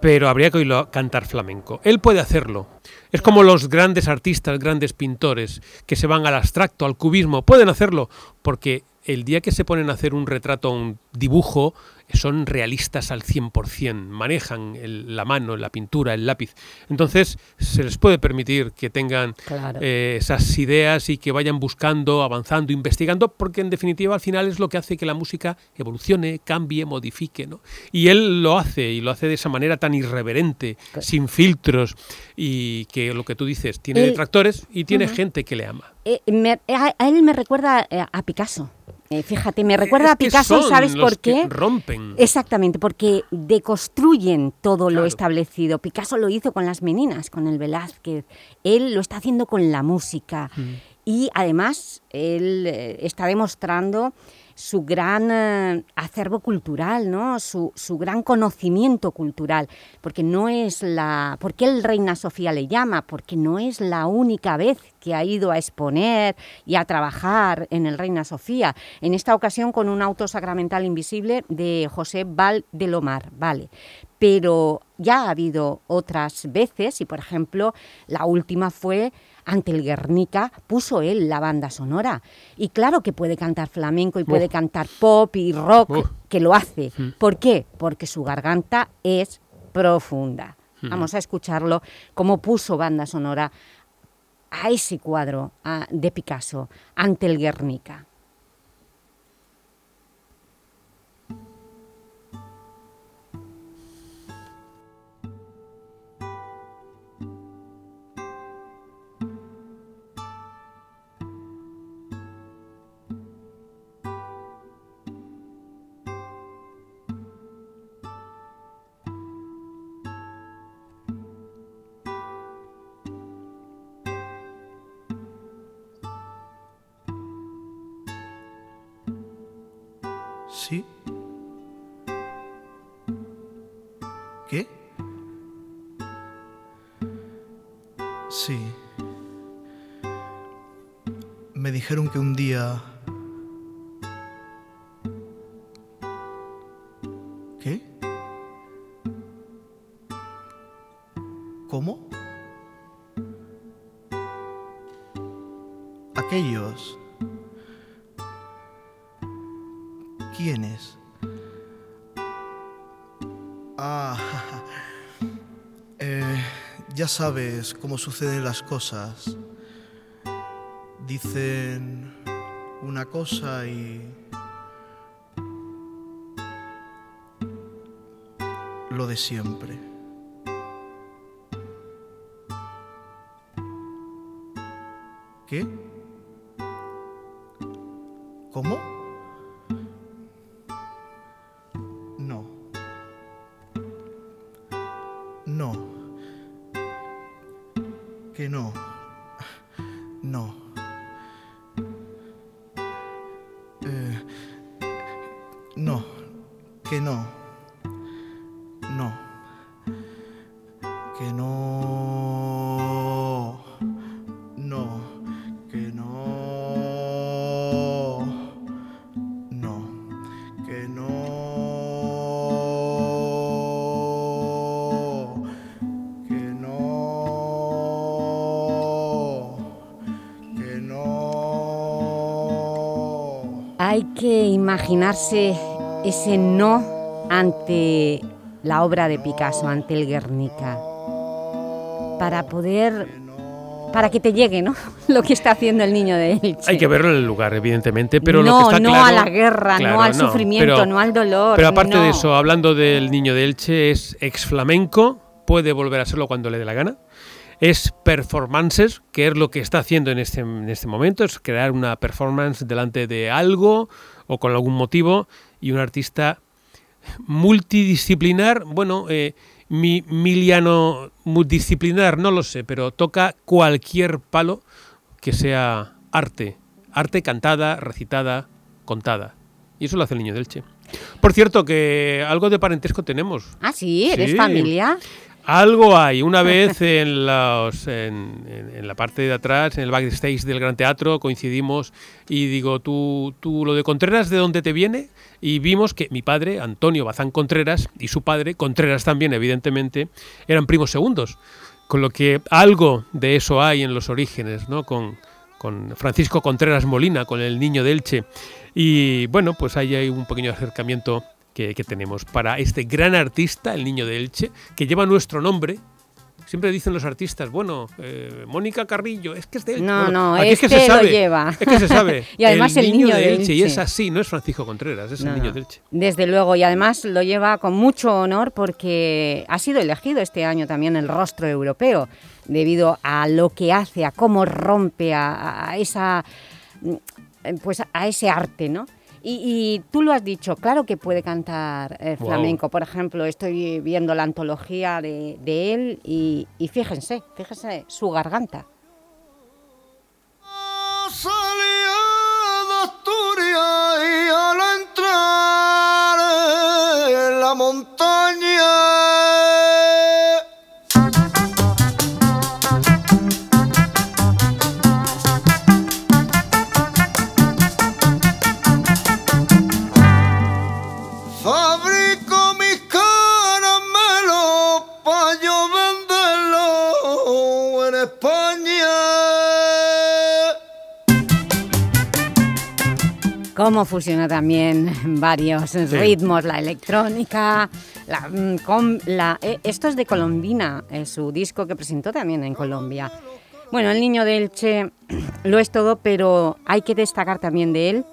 pero habría que oírlo cantar flamenco. Él puede hacerlo. Es como los grandes artistas, grandes pintores, que se van al abstracto, al cubismo, pueden hacerlo, porque el día que se ponen a hacer un retrato, un dibujo, son realistas al 100%, manejan el- la mano, la pintura, el lápiz. Entonces, se les puede permitir que tengan Claro. eh, esas ideas y que vayan buscando, avanzando, investigando, porque en definitiva al final es lo que hace que la música evolucione, cambie, modifique. ¿no? Y él lo hace, y lo hace de esa manera tan irreverente, sin filtros, y que lo que tú dices, tiene detractores y tiene gente que le ama. Eh, me- a, a él me recuerda eh, a Picasso. Eh, fíjate, me recuerda Es a Picasso, ¿sabes por qué? rompen. Exactamente, porque deconstruyen todo lo establecido. Picasso lo hizo con las meninas, con el Velázquez. Él lo está haciendo con la música. Y además, él eh, está demostrando su gran eh, acervo cultural, ¿no? su, su gran conocimiento cultural, porque no es la... ¿Por qué el Reina Sofía le llama? Porque no es la única vez que ha ido a exponer y a trabajar en el Reina Sofía, en esta ocasión con un auto sacramental invisible de José Val de Lomar, vale. Pero ya ha habido otras veces, y por ejemplo, la última fue ante el Guernica, puso él la banda sonora. Y claro que puede cantar flamenco y puede Uf. cantar pop y rock, Uf. que lo hace. Mm. ¿Por qué? Porque su garganta es profunda. Mm. Vamos a escucharlo, cómo puso banda sonora a ese cuadro a- de Picasso, ante el Guernica. Dijeron que un día... ¿Qué? ¿Cómo? Aquellos... ¿Quiénes? Ah, eh, ya sabes cómo suceden las cosas. Dicen una cosa y... Lo de siempre. ¿Qué? Hay que imaginarse ese no ante la obra de Picasso, ante el Guernica, para poder, para que te llegue ¿no? lo que está haciendo el niño de Elche. Hay que verlo en el lugar, evidentemente, pero no, lo que está no claro... a la guerra, no al sufrimiento, pero- no al dolor. Pero aparte no. de eso, hablando del niño de Elche, es ex flamenco, puede volver a serlo cuando le dé la gana. Es performances, que es lo que está haciendo en este, en este momento, es crear una performance delante de algo o con algún motivo y un artista multidisciplinar, bueno, eh, mi, miliano multidisciplinar, no lo sé, pero toca cualquier palo que sea arte, arte cantada, recitada, contada. Y eso lo hace el niño de Elche. Por cierto, que algo de parentesco tenemos. Ah, sí, eres Sí. familia. Algo hay. Una vez en, los, en, la parte de atrás, en el backstage del Gran Teatro, coincidimos y digo, ¿tú, tú lo de Contreras de dónde te viene? Y vimos que mi padre, Antonio Bazán Contreras, y su padre, Contreras también, evidentemente, eran primos segundos. Con lo que algo de eso hay en los orígenes, ¿no? Con, con Francisco Contreras Molina, con el niño de Elche. Y bueno, pues ahí hay un pequeño acercamiento que, que tenemos para este gran artista, el niño de Elche, que lleva nuestro nombre. Siempre dicen los artistas, bueno, eh, Mónica Carrillo, es que es de Elche. No, Bueno, no, aquí es que este se lo sabe, lleva. Es que se sabe. Y además el niño de Elche. Y es así, no es Francisco Contreras, es No, el niño no. de Elche. Desde luego, y además lo lleva con mucho honor porque ha sido elegido este año también el rostro europeo, debido a lo que hace, a cómo rompe a, a esa mm, pues a ese arte, ¿no? Y, y tú lo has dicho, claro que puede cantar eh, flamenco. Por ejemplo, estoy viendo la antología de, de él y, y fíjense, fíjense su garganta. Salía de Asturias y al entrar en la montaña Cómo fusiona también varios ritmos, la electrónica, la, mm, com- la- eh, esto es de Colombina, eh, su disco que presentó también en Colombia. Bueno, el niño de Elche lo es todo, pero hay que destacar también de él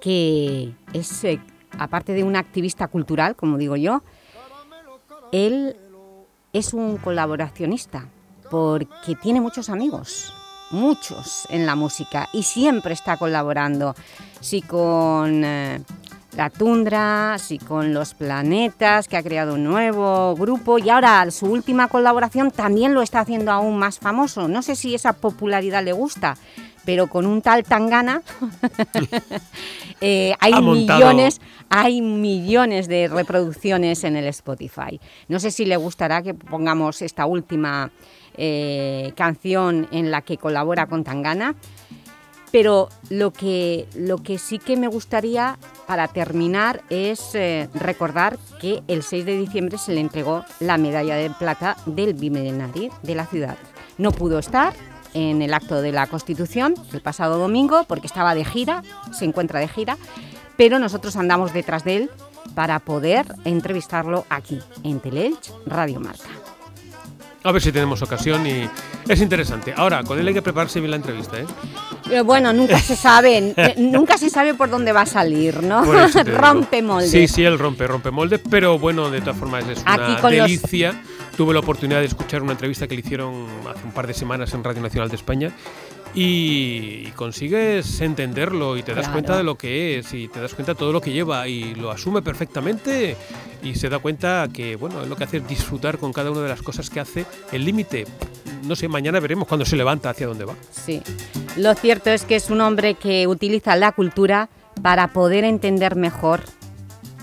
que es, eh, aparte de un activista cultural, como digo yo, él es un colaboracionista porque tiene muchos amigos, muchos en la música y siempre está colaborando, si con eh, La Tundra, si con Los Planetas, que ha creado un nuevo grupo y ahora su última colaboración también lo está haciendo aún más famoso. No sé si esa popularidad le gusta, pero con un tal Tangana eh, hay millones hay millones de reproducciones en el Spotify. No sé si le gustará que pongamos esta última eh, canción en la que colabora con Tangana, pero lo que, lo que sí que me gustaría para terminar es eh, recordar que el 6 de diciembre se le entregó la medalla de plata del Bimedenari de la ciudad. No pudo estar en el acto de la Constitución el pasado domingo porque estaba de gira, se encuentra de gira, pero nosotros andamos detrás de él para poder entrevistarlo aquí, en Teleelch Radio Marca. A ver si tenemos ocasión y es interesante. Ahora, con él hay que prepararse bien la entrevista, ¿eh? Eh, Bueno, nunca se sabe, eh, nunca se sabe por dónde va a salir, ¿no? Rompe moldes. Sí, sí, él rompe, rompe moldes, pero bueno, de todas formas es una con los- delicia. Tuve la oportunidad de escuchar una entrevista que le hicieron hace un par de semanas en Radio Nacional de España y, y consigues entenderlo y te das Claro. cuenta de lo que es y te das cuenta de todo lo que lleva y lo asume perfectamente y se da cuenta que, bueno, es lo que hace es disfrutar con cada una de las cosas que hace. El límite, no sé, mañana veremos cuando se levanta hacia dónde va. Sí. Lo cierto es que es un hombre que utiliza la cultura para poder entender mejor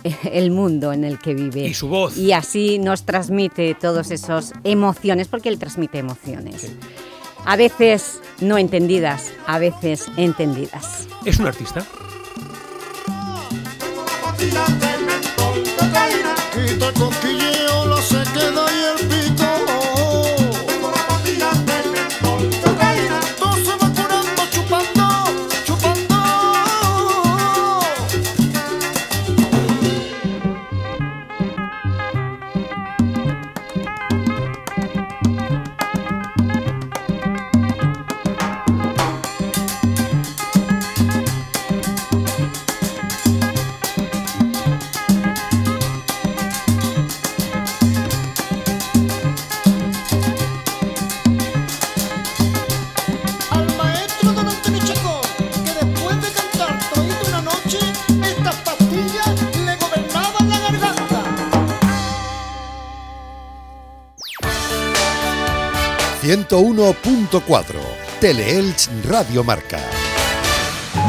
el mundo en el que vive. Y su voz. Y así nos transmite todas esas emociones, porque él transmite emociones. A veces no entendidas, a veces entendidas. Es un artista. 101.4 Teleelch Radio Marca.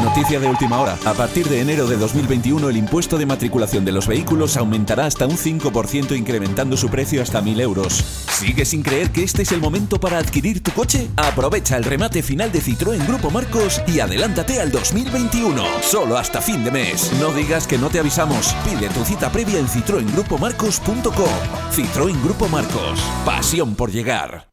Noticia de última hora. A partir de enero de 2021 el impuesto de matriculación de los vehículos aumentará hasta un 5% incrementando su precio hasta 1.000 euros. ¿Sigues sin creer que este es el momento para adquirir tu coche? Aprovecha el remate final de Citroën Grupo Marcos y adelántate al 2021. Solo hasta fin de mes. No digas que no te avisamos. Pide tu cita previa en citroengrupomarcos.com. Citroën Grupo Marcos. Pasión por llegar.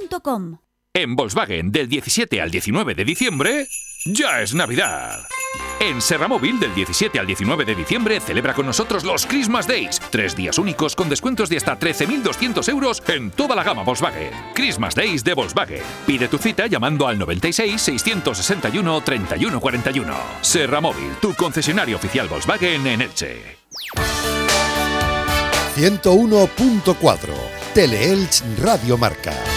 En Volkswagen, del 17 al 19 de diciembre, ya es Navidad. En Serra Móvil, del 17 al 19 de diciembre, celebra con nosotros los Christmas Days. Tres días únicos con descuentos de hasta 13.200 euros en toda la gama Volkswagen. Christmas Days de Volkswagen. Pide tu cita llamando al 96 661 3141. Serra Móvil, tu concesionario oficial Volkswagen en Elche. 101.4 Teleelch Radio Marca.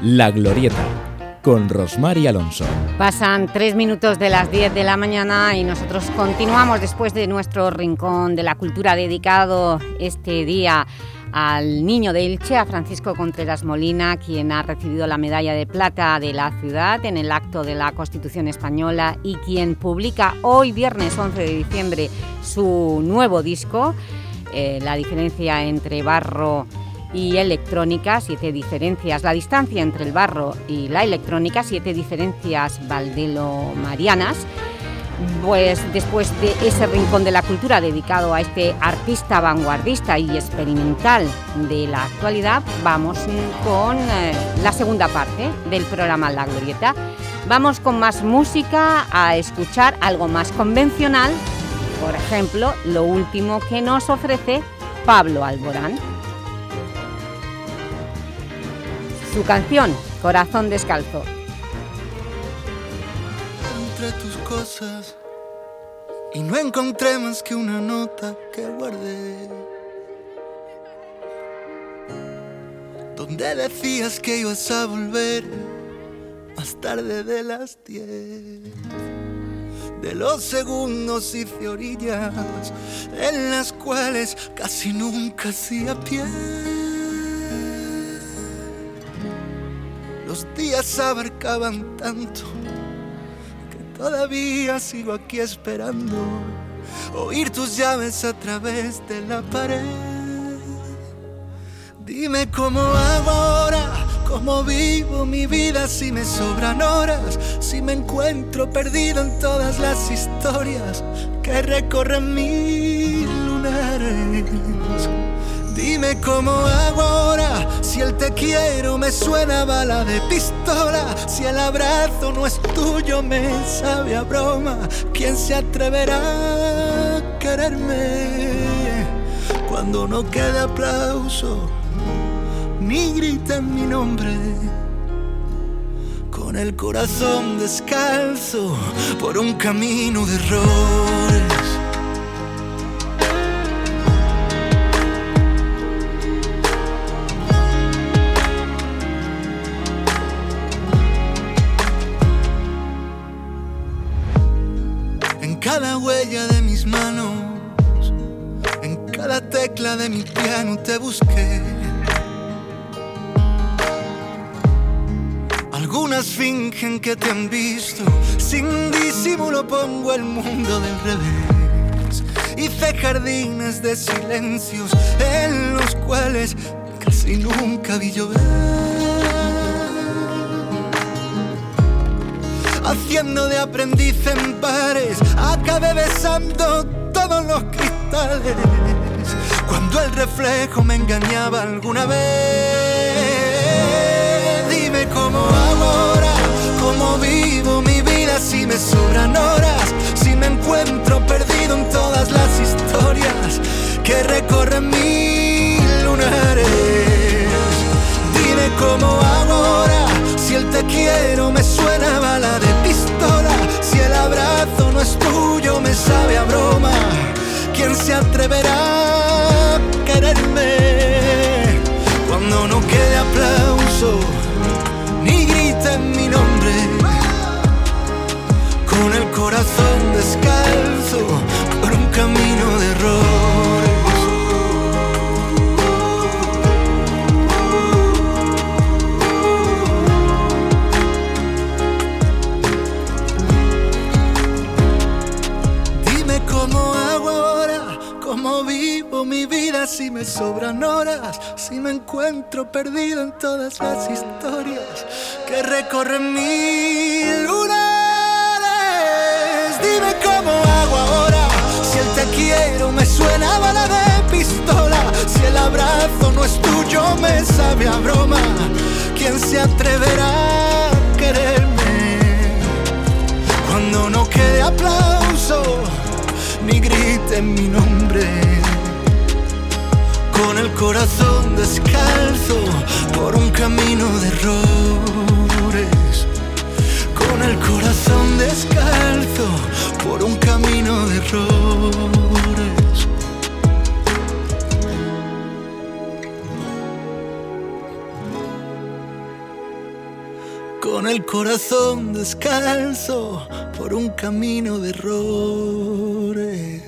La Glorieta, con Rosmar y Alonso. Pasan tres minutos de las 10 de la mañana y nosotros continuamos después de nuestro rincón de la cultura dedicado este día al niño de Elche, a Francisco Contreras Molina, quien ha recibido la medalla de plata de la ciudad en el acto de la Constitución Española y quien publica hoy, viernes 11 de diciembre, su nuevo disco, eh, La diferencia entre barro y electrónica, siete diferencias, la distancia entre el barro y la electrónica, siete diferencias valdelo-marianas, pues después de ese rincón de la cultura dedicado a este artista vanguardista y experimental de la actualidad, vamos con eh, la segunda parte del programa La Glorieta. Vamos con más música a escuchar algo más convencional, por ejemplo, lo último que nos ofrece Pablo Alborán. Su canción, Corazón Descalzo. entre tus cosas y no encontré más que una nota que guardé. Donde decías que ibas a volver más tarde de las 10. De los segundos hice orillas en las cuales casi nunca hacía pie. Los días abarcaban tanto Todavía sigo aquí esperando oír tus llaves a través de la pared. Dime cómo hago ahora, cómo vivo mi vida si me sobran horas, si me encuentro perdido en todas las historias que recorren mis lunares. Dime cómo hago ahora, si el te quiero me suena bala de pistola, si el abrazo no es tuyo me sabe a broma, ¿quién se atreverá a quererme cuando no queda aplauso ni griten mi nombre? Con el corazón descalzo por un camino de errores. Cada huella de mis manos, en cada tecla de mi piano te busqué. Algunas fingen que te han visto, sin disimulo pongo el mundo del revés. Hice jardines de silencios en los cuales casi nunca vi llover. Haciendo de aprendiz en pares, acabé besando todos los cristales. Cuando el reflejo me engañaba alguna vez, dime cómo ahora, cómo vivo mi vida si me sobran horas, si me encuentro perdido en todas las historias que recorren mil lunares. Dime cómo ahora, si el te quiero me suena horas abrazo no es tuyo, me sabe a broma. ¿Quién se atreverá a quererme cuando no quede aplauso ni griten mi nombre? Con el corazón descalzo por un camino de rock. Perdido en todas las historias que recorren mil lunares. Dime cómo hago ahora si el te quiero me suena bala de pistola, si el abrazo no es tuyo me sabe a broma. ¿Quién se atreverá a quererme cuando no quede aplauso ni griten mi nombre? Con el corazón descalzo por un camino de errores. Con el corazón descalzo por un camino de errores. Con el corazón descalzo por un camino de errores.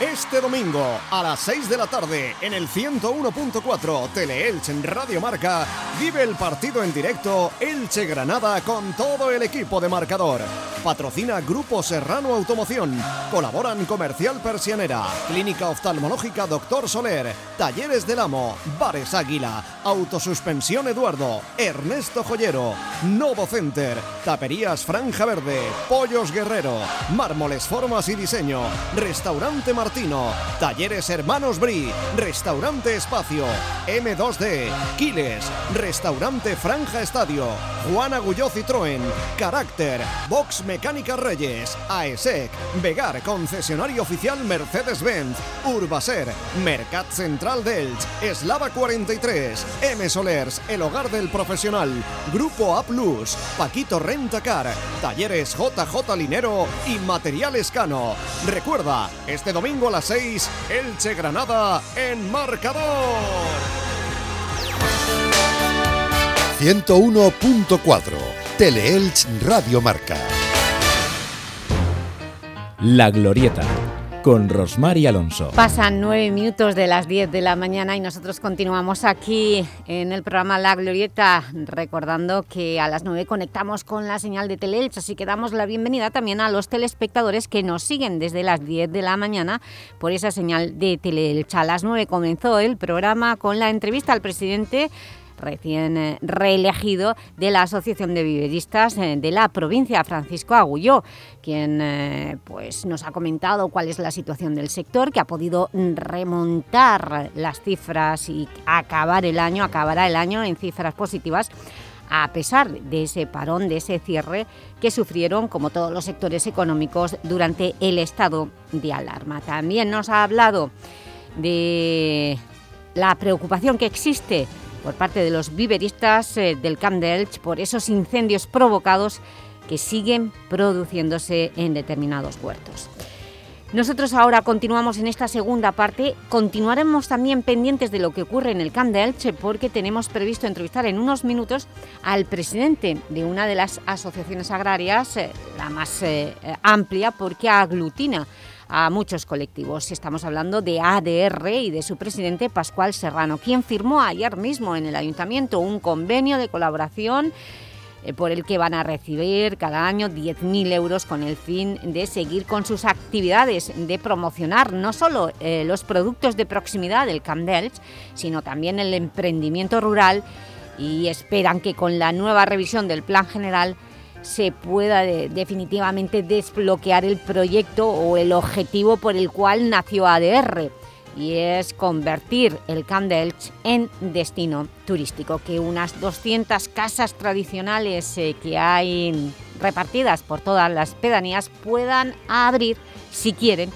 Este domingo a las 6 de la tarde en el 101.4 Teleelch en Radio Marca vive el partido en directo Elche Granada con todo el equipo de marcador. Patrocina Grupo Serrano Automoción. Colaboran Comercial Persianera, Clínica Oftalmológica Doctor Soler, Talleres del Amo, Bares Águila, Autosuspensión Eduardo, Ernesto Joyero, Novo Center, Taperías Franja Verde, Pollos Guerrero, Mármoles Formas y Diseño, Restaurante Martino, Talleres Hermanos Bri, Restaurante Espacio, M2D, Quiles, Restaurante Franja Estadio, Juan Agulló Citroën, Carácter, Box Mecánica Reyes, AESEC, Vegar Concesionario Oficial Mercedes-Benz, Urbaser, Mercat Central Delch, Eslava 43, M Solers, El Hogar del Profesional, Grupo A Plus, Paquito Rentacar, Talleres JJ Linero y Materiales Cano. Recuerda, este domingo a las 6, Elche Granada en marcador. 101.4 Teleelch Radio Marca. La Glorieta, con Rosmar y Alonso. Pasan nueve minutos de las 10 de la mañana y nosotros continuamos aquí en el programa La Glorieta, recordando que a las 9 conectamos con la señal de Teleelch, así que damos la bienvenida también a los telespectadores que nos siguen desde las 10 de la mañana por esa señal de Teleelch. A las 9 comenzó el programa con la entrevista al presidente recién eh, reelegido de la Asociación de Viveristas eh, de la provincia, Francisco Agulló, quien eh, pues, nos ha comentado cuál es la situación del sector, que ha podido remontar las cifras y acabar el año, acabará el año en cifras positivas, a pesar de ese parón, de ese cierre que sufrieron, como todos los sectores económicos, durante el estado de alarma. También nos ha hablado de la preocupación que existe por parte de los viveristas eh, del Camp de Elch por esos incendios provocados que siguen produciéndose en determinados huertos. Nosotros ahora continuamos en esta segunda parte, continuaremos también pendientes de lo que ocurre en el Camp de Elche porque tenemos previsto entrevistar en unos minutos al presidente de una de las asociaciones agrarias, eh, la más eh, amplia porque aglutina a muchos colectivos. Estamos hablando de ADR y de su presidente Pascual Serrano, quien firmó ayer mismo en el Ayuntamiento un convenio de colaboración eh, por el que van a recibir cada año 10.000 euros con el fin de seguir con sus actividades, de promocionar no solo eh, los productos de proximidad del Camp sino también el emprendimiento rural y esperan que con la nueva revisión del Plan General se pueda de, definitivamente desbloquear el proyecto o el objetivo por el cual nació ADR y es convertir el Camp en destino turístico, que unas 200 casas tradicionales eh, que hay repartidas por todas las pedanías puedan abrir, si quieren,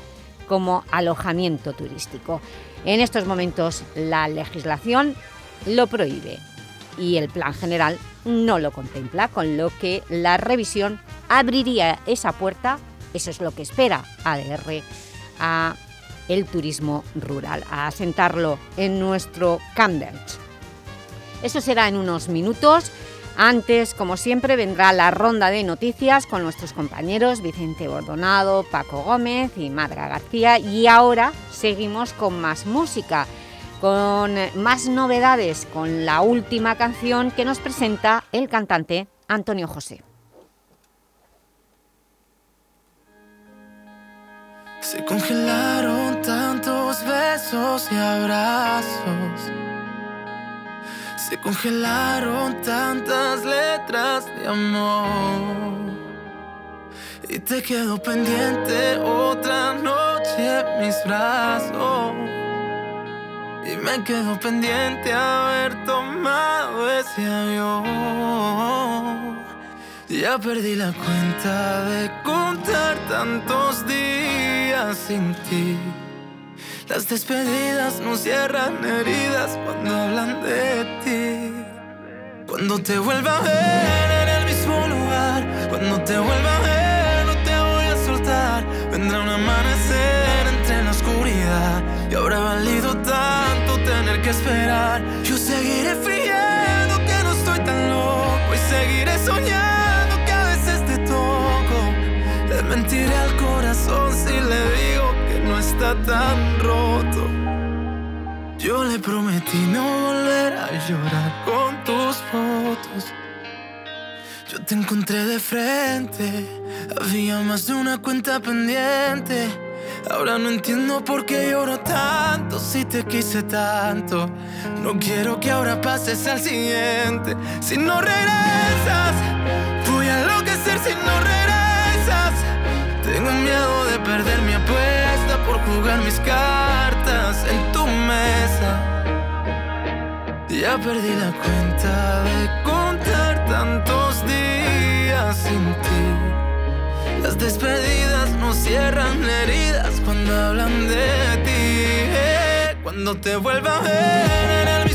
como alojamiento turístico. En estos momentos la legislación lo prohíbe y el plan general no lo contempla, con lo que la revisión abriría esa puerta, eso es lo que espera ADR, a el turismo rural, a asentarlo en nuestro Camp Eso será en unos minutos. Antes, como siempre, vendrá la ronda de noticias con nuestros compañeros Vicente Bordonado, Paco Gómez y Marga García. Y ahora seguimos con más música, con más novedades, con la última canción que nos presenta el cantante Antonio José. Se congelaron tantos besos y abrazos se congelaron tantas letras de amor. Y te quedo pendiente otra noche en mis brazos. Y me quedo pendiente haber tomado ese avión. Ya perdí la cuenta de contar tantos días sin ti. Las despedidas no cierran heridas cuando hablan de ti. Cuando te vuelva a ver en el mismo lugar, cuando te vuelva a ver no te voy a soltar. Vendrá un amanecer entre la oscuridad y habrá valido tanto tener que esperar. Yo seguiré friendo que no estoy tan loco y seguiré soñando que a veces te toco. Le mentiré al corazón si le digo no está tan roto. Yo le prometí no volver a llorar con tus fotos. Yo te encontré de frente, había más de una cuenta pendiente. Ahora no entiendo por qué lloro tanto si te quise tanto. No quiero que ahora pases al siguiente. Si no regresas, voy a enloquecer si no regresas. Tengo miedo de perder mi apuesta por jugar mis cartas en tu mesa. Ya perdí la cuenta de contar tantos días sin ti. Las despedidas no cierran heridas cuando hablan de ti. Cuando te vuelva a ver en el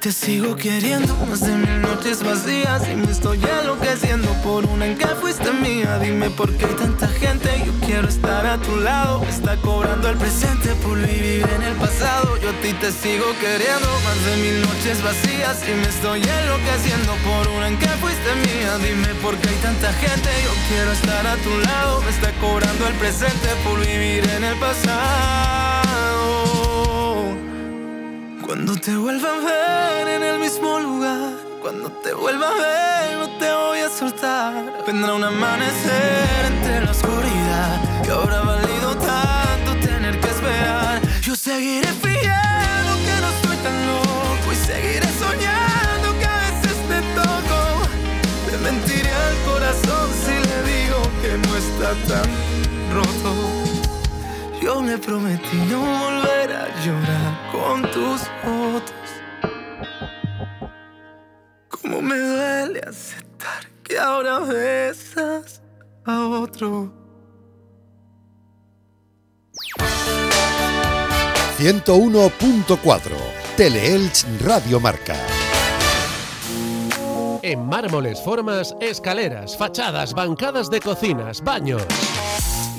te sigo queriendo más de mil noches vacías y me estoy enloqueciendo por una en que fuiste mía. Dime por qué hay tanta gente, yo quiero estar a tu lado. Me está cobrando el presente por vivir en el pasado. Yo a ti te sigo queriendo más de mil noches vacías y me estoy enloqueciendo por una en que fuiste mía. Dime por qué hay tanta gente, yo quiero estar a tu lado. Me está cobrando el presente por vivir en el pasado. Cuando te vuelva a ver en el mismo lugar, cuando te vuelva a ver no te voy a soltar. Vendrá un amanecer entre la oscuridad y habrá valido tanto tener que esperar. Yo seguiré fingiendo que no estoy tan loco y seguiré soñando que a veces te toco. Le mentiré al corazón si le digo que no está tan roto. Yo le prometí no volver a llorar con tus fotos. Como me duele aceptar que ahora besas a otro. 101.4 Teleelch Radio Marca. En mármoles, formas, escaleras, fachadas, bancadas de cocinas, baños.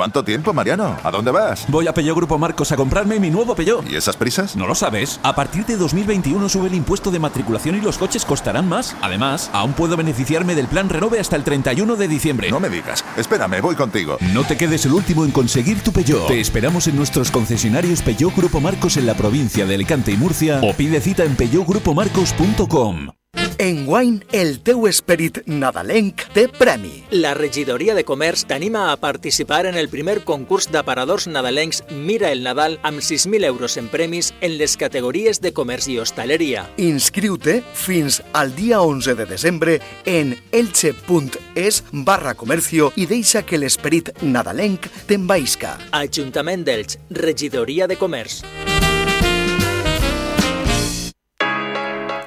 ¿Cuánto tiempo, Mariano? ¿A dónde vas? Voy a Peugeot Grupo Marcos a comprarme mi nuevo Peugeot. ¿Y esas prisas? ¿No lo sabes? A partir de 2021 sube el impuesto de matriculación y los coches costarán más. Además, aún puedo beneficiarme del plan Renove hasta el 31 de diciembre. No me digas. Espérame, voy contigo. No te quedes el último en conseguir tu Peugeot. Te esperamos en nuestros concesionarios Peugeot Grupo Marcos en la provincia de Alicante y Murcia o pide cita en peugeotgrupomarcos.com. En Wine, el teu esperit nadalenc té premi. La regidoria de Comerç t'anima a participar en el primer concurs d'aparadors nadalencs Mira el Nadal amb 6.000 euros en premis en les categories de comerç i hostaleria. Inscriu-te fins al dia 11 de desembre en elche.es barra comercio i deixa que l'esperit nadalenc t'envaïsca. Ajuntament d'Elx, regidoria de Comerç.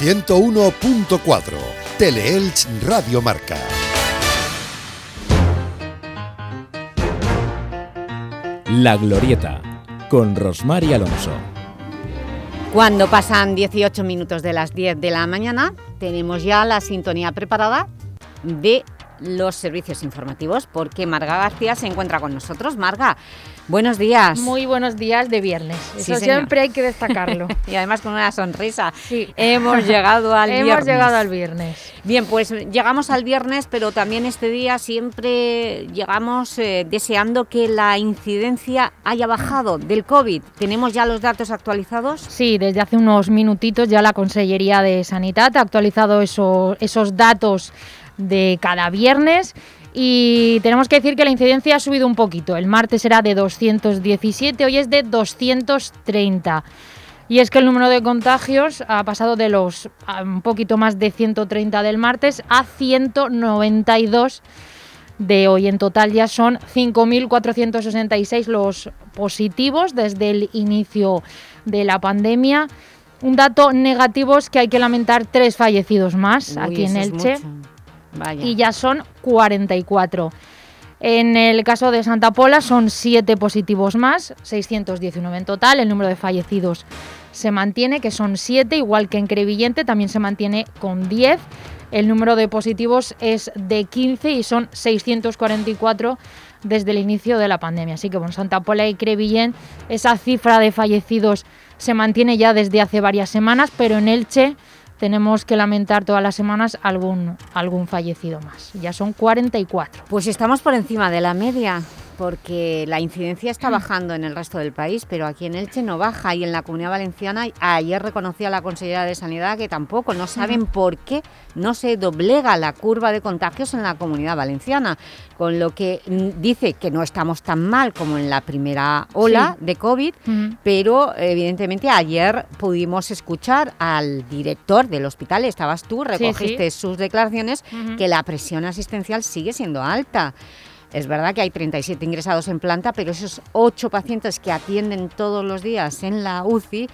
101.4 Teleelch Radio Marca. La Glorieta con Rosmar y Alonso. Cuando pasan 18 minutos de las 10 de la mañana, tenemos ya la sintonía preparada de los servicios informativos, porque Marga García se encuentra con nosotros. Marga, buenos días. Muy buenos días de viernes. Sí, Eso señor. siempre hay que destacarlo. y además con una sonrisa. Hemos llegado al Hemos viernes. llegado al viernes. Bien, pues llegamos al viernes, pero también este día siempre llegamos eh, deseando que la incidencia haya bajado del COVID. ¿Tenemos ya los datos actualizados? Sí, desde hace unos minutitos ya la Consellería de Sanidad ha actualizado eso- esos datos de cada viernes y tenemos que decir que la incidencia ha subido un poquito. El martes era de 217, hoy es de 230. Y es que el número de contagios ha pasado de los un poquito más de 130 del martes a 192 de hoy. En total ya son 5.466 los positivos desde el inicio de la pandemia. Un dato negativo es que hay que lamentar tres fallecidos más Uy, aquí en es Elche. Y ya son 44. En el caso de Santa Pola son 7 positivos más, 619 en total. El número de fallecidos se mantiene, que son 7, igual que en Crevillente también se mantiene con 10. El número de positivos es de 15 y son 644 desde el inicio de la pandemia. Así que bueno, Santa Pola y Crevillent, esa cifra de fallecidos se mantiene ya desde hace varias semanas, pero en Elche tenemos que lamentar todas las semanas algún, algún fallecido más. Ya son 44. Pues estamos por encima de la media, porque la incidencia está bajando en el resto del país, pero aquí en Elche no baja y en la Comunidad Valenciana ayer reconocía la consejera de Sanidad que tampoco, no saben por qué no se doblega la curva de contagios en la Comunidad Valenciana, con lo que mm, dice que no estamos tan mal como en la primera ola Sí. de COVID, pero evidentemente ayer pudimos escuchar al director del hospital, estabas tú, Sí, sí. recogiste sus declaraciones, que la presión asistencial sigue siendo alta. Es verdad que hay 37 ingresados en planta, pero esos 8 pacientes que atienden todos los días en la UCI,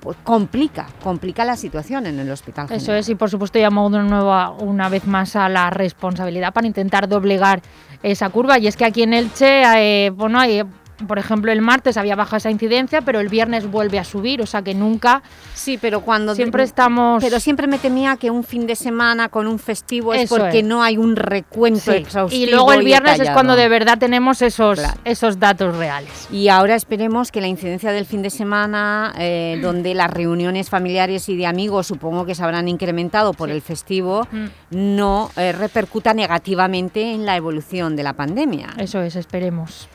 pues complica, complica la situación en el hospital. Eso general. es, y por supuesto llamó de nuevo a- una vez más a la responsabilidad para intentar doblegar esa curva. Y es que aquí en Elche, eh, bueno, hay por ejemplo, el martes había baja esa incidencia, pero el viernes vuelve a subir, o sea que nunca... Sí, pero cuando... Siempre estamos... Pero siempre me temía que un fin de semana con un festivo es porque no hay un recuento exhaustivo Y luego el viernes es cuando de verdad tenemos esos, esos datos reales. Y ahora esperemos que la incidencia del fin de semana, eh, donde las reuniones familiares y de amigos supongo que se habrán incrementado por el festivo, mm. no eh, repercuta negativamente en la evolución de la pandemia. Eso es, esperemos.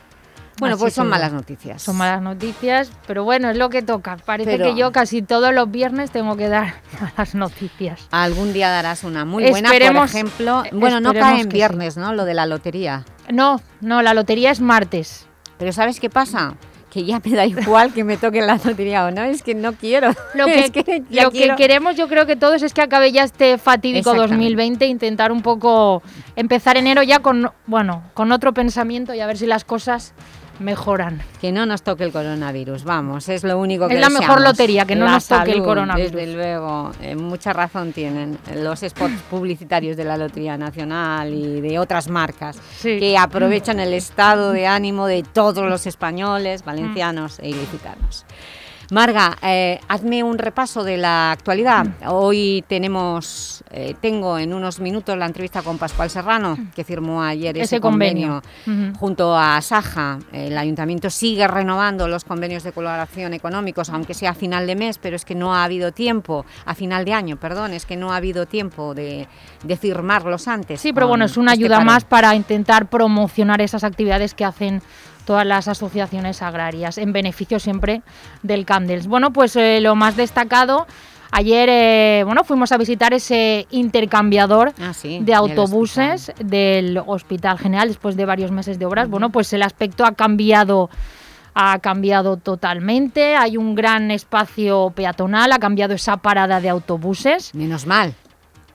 Bueno, pues son malas noticias. Son malas noticias, pero bueno, es lo que toca. Parece que yo casi todos los viernes tengo que dar malas noticias. Algún día darás una muy buena, por ejemplo. Bueno, no cae en viernes, ¿no? Lo de la lotería. No, no, la lotería es martes. Pero ¿sabes qué pasa? que ya me da igual que me toque la lotería o no, es que no quiero. Lo que, lo que queremos yo creo que todos es que acabe ya este fatídico 2020, intentar un poco empezar enero ya con, bueno, con otro pensamiento y a ver si las cosas mejoran. Que no nos toque el coronavirus, vamos, es lo único que Es la mejor lotería, que no nos toque el coronavirus. Desde luego, eh, mucha razón tienen los spots publicitarios de la Lotería Nacional y de otras marcas que aprovechan el estado de ánimo de todos los españoles, valencianos e ilicitanos. Marga, eh, hazme un repaso de la actualidad. Hoy tenemos, eh, tengo en unos minutos la entrevista con Pascual Serrano, que firmó ayer ese, convenio, junto a Saja. El Ayuntamiento sigue renovando los convenios de colaboración económicos, aunque sea a final de mes, pero es que no ha habido tiempo, a final de año, perdón, es que no ha habido tiempo de, firmarlos antes. Sí, pero bueno, es una este ayuda más para intentar promocionar esas actividades que hacen todas las asociaciones agrarias, en beneficio siempre del Candels. Bueno, pues eh, lo más destacado... Ayer eh, bueno, fuimos a visitar ese intercambiador ah, de autobuses del Hospital General después de varios meses de obras. Bueno, pues el aspecto ha cambiado ha cambiado totalmente, hay un gran espacio peatonal, ha cambiado esa parada de autobuses. Menos mal.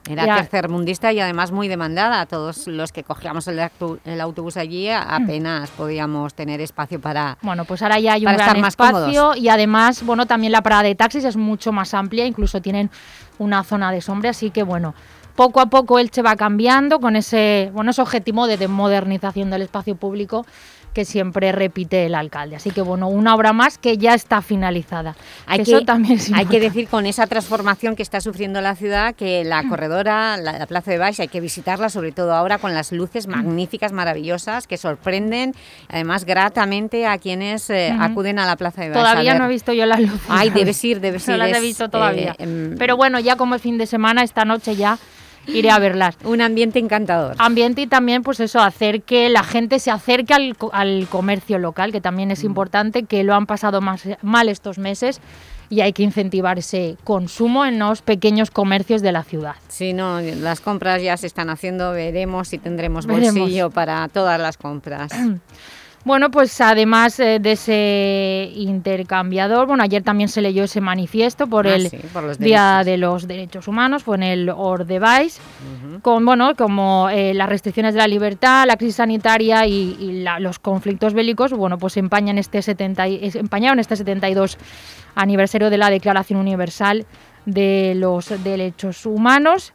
Era tercermundista y además muy demandada. Todos los que cogíamos el, autobús allí apenas podíamos tener espacio para Bueno, pues ahora ya hay un gran espacio y además, bueno, también la parada de taxis es mucho más amplia, incluso tienen una zona de sombra, así que bueno, poco a poco Elche va cambiando con ese, bueno, ese objetivo de modernización del espacio público que siempre repite el alcalde. Así que bueno, una obra más que ya está finalizada. Hay que, también hay que decir con esa transformación que está sufriendo la ciudad que la mm. corredora, la, Plaza de Baix, hay que visitarla sobre todo ahora con las luces mm. magníficas, maravillosas, que sorprenden además gratamente a quienes eh, acuden a la Plaza de Baix. Todavía no he visto yo las luces. Ay, debes ir, debes ir. No las he visto todavía. Eh, em, Pero bueno, ya como es fin de semana, esta noche ya iré a verlas. Un ambiente encantador. Ambiente y también, pues eso, hacer que la gente se acerque al, al comercio local, que también es mm. importante, que lo han pasado más, mal estos meses y hay que incentivar ese consumo en los pequeños comercios de la ciudad. Sí, no, las compras ya se están haciendo, veremos si tendremos bolsillo para todas las compras. Bueno, pues además eh, de ese intercambiador, bueno, ayer también se leyó ese manifiesto por ah, el Día de los Derechos Humanos, fue en el Ordebais, con, bueno, como eh, las restricciones de la libertad, la crisis sanitaria y, los conflictos bélicos, bueno, pues empañan este 70, empañaron este 72 aniversario de la Declaración Universal de los Derechos Humanos.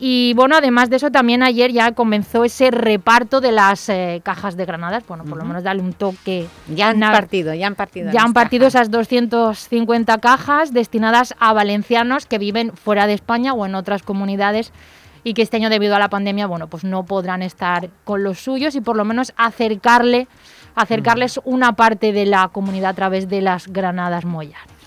Y bueno, además de eso, también ayer ya comenzó ese reparto de las eh, cajas de granadas. Bueno, por lo menos darle un toque. Ya han partido, ya han partido. Ya han partido esas 250 cajas destinadas a valencianos que viven fuera de España o en otras comunidades y que este año debido a la pandemia, bueno, pues no podrán estar con los suyos y por lo menos acercarle, acercarles una parte de la comunidad a través de las granadas Moyar.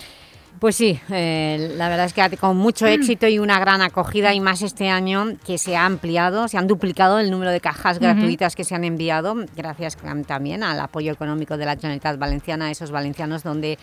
Pues sí, eh, la verdad es que con mucho éxito y una gran acogida y más este año que se ha ampliado, se han duplicado el número de cajas gratuitas que se han enviado, gracias también al apoyo económico de la Generalitat Valenciana a esos valencianos donde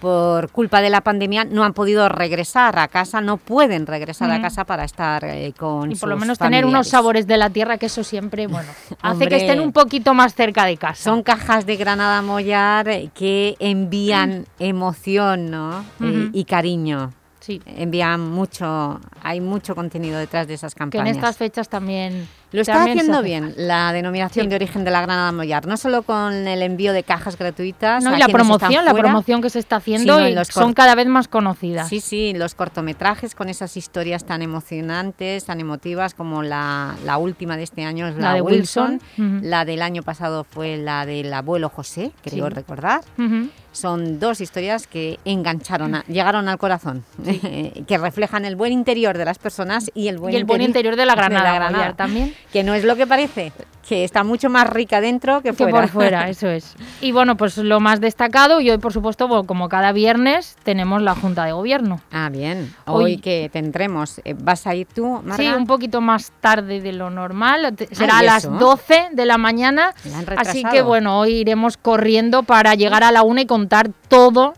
por culpa de la pandemia no han podido regresar a casa, no pueden regresar a casa para estar eh, con Y por lo menos tener unos sabores de la tierra, que eso siempre, bueno, hace que estén un poquito más cerca de casa. Son cajas de Granada Mollar que envían emoción ¿no? Eh, y cariño. Sí. Envían mucho, hay mucho contenido detrás de esas campañas. Que en estas fechas también Lo está También haciendo bien la denominación de origen de la Granada Mollar, no solo con el envío de cajas gratuitas. No, y la promoción, la fuera, promoción que se está haciendo y los son cada vez más conocidas. Sí, sí, los cortometrajes con esas historias tan emocionantes, tan emotivas como la, la última de este año es la, La de Wilson, la del año pasado fue la del abuelo José, creo Sí. recordar. Son dos historias que engancharon, a- llegaron al corazón, que reflejan el buen interior de las personas y el buen, Y el buen interior de la Granada, también. Que no es lo que parece, que está mucho más rica dentro que que fuera. por fuera, eso es. Y bueno, pues lo más destacado, y hoy por supuesto, bueno, como cada viernes, tenemos la Junta de Gobierno. Ah, bien. Hoy, Hoy- que tendremos, eh, ¿vas a ir tú, Marga? Sí, un poquito más tarde de lo normal, será Ah, ¿y a las eso? 12 de la mañana, así que bueno, hoy iremos corriendo para llegar a la una y contar todo,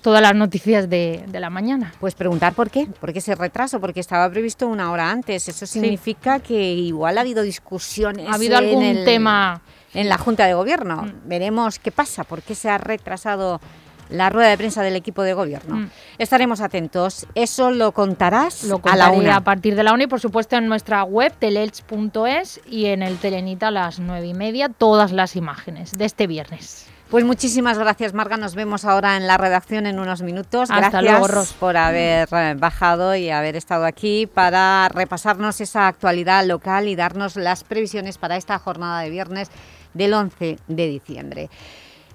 todas las noticias de, de la mañana. Pues preguntar por qué, por qué ese retraso, porque estaba previsto una hora antes. Eso significa que igual ha habido discusiones. ¿Ha habido en algún el- tema? en la Junta de Gobierno? Mm. Veremos qué pasa, por qué se ha retrasado la rueda de prensa del equipo de Gobierno. Mm. Estaremos atentos. Eso lo contarás Lo a la una. a partir de la una y por supuesto en nuestra web telelch.es y en el Telenita a las nueve y media todas las imágenes de este viernes. Pues muchísimas gracias, Marga. Nos vemos ahora en la redacción en unos minutos. Hasta gracias luego, por haber eh, bajado y haber estado aquí para repasarnos esa actualidad local y darnos las previsiones para esta jornada de viernes del 11 de diciembre.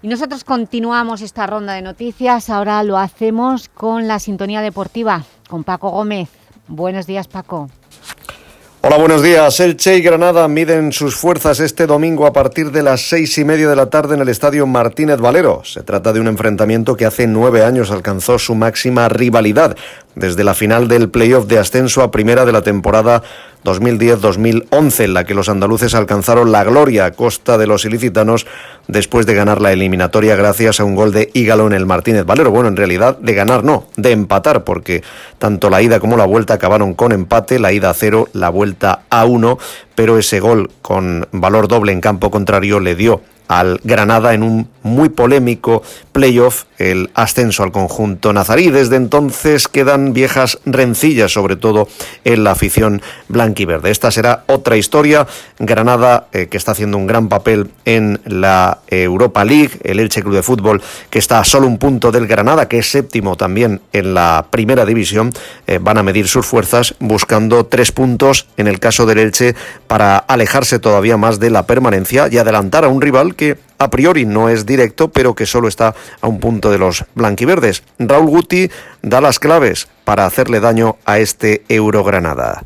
Y nosotros continuamos esta ronda de noticias. Ahora lo hacemos con la sintonía deportiva, con Paco Gómez. Buenos días, Paco. Hola, buenos días. Elche y Granada miden sus fuerzas este domingo a partir de las seis y media de la tarde en el Estadio Martínez Valero. Se trata de un enfrentamiento que hace nueve años alcanzó su máxima rivalidad desde la final del playoff de ascenso a primera de la temporada 2010-2011, en la que los andaluces alcanzaron la gloria a costa de los ilicitanos después de ganar la eliminatoria gracias a un gol de Ígalo en el Martínez Valero. Bueno, en realidad de ganar no, de empatar, porque tanto la ida como la vuelta acabaron con empate, la ida a cero, la vuelta a uno, pero ese gol con valor doble en campo contrario le dio al Granada en un muy polémico playoff el ascenso al conjunto nazarí. Desde entonces quedan viejas rencillas, sobre todo en la afición blanquiverde. Esta será otra historia. Granada, eh, que está haciendo un gran papel en la Europa League, el Elche Club de Fútbol, que está a solo un punto del Granada, que es séptimo también en la primera división, eh, van a medir sus fuerzas buscando tres puntos en el caso del Elche para alejarse todavía más de la permanencia y adelantar a un rival que a priori no es directo, pero que solo está a un punto de los blanquiverdes. Raúl Guti da las claves para hacerle daño a este Eurogranada.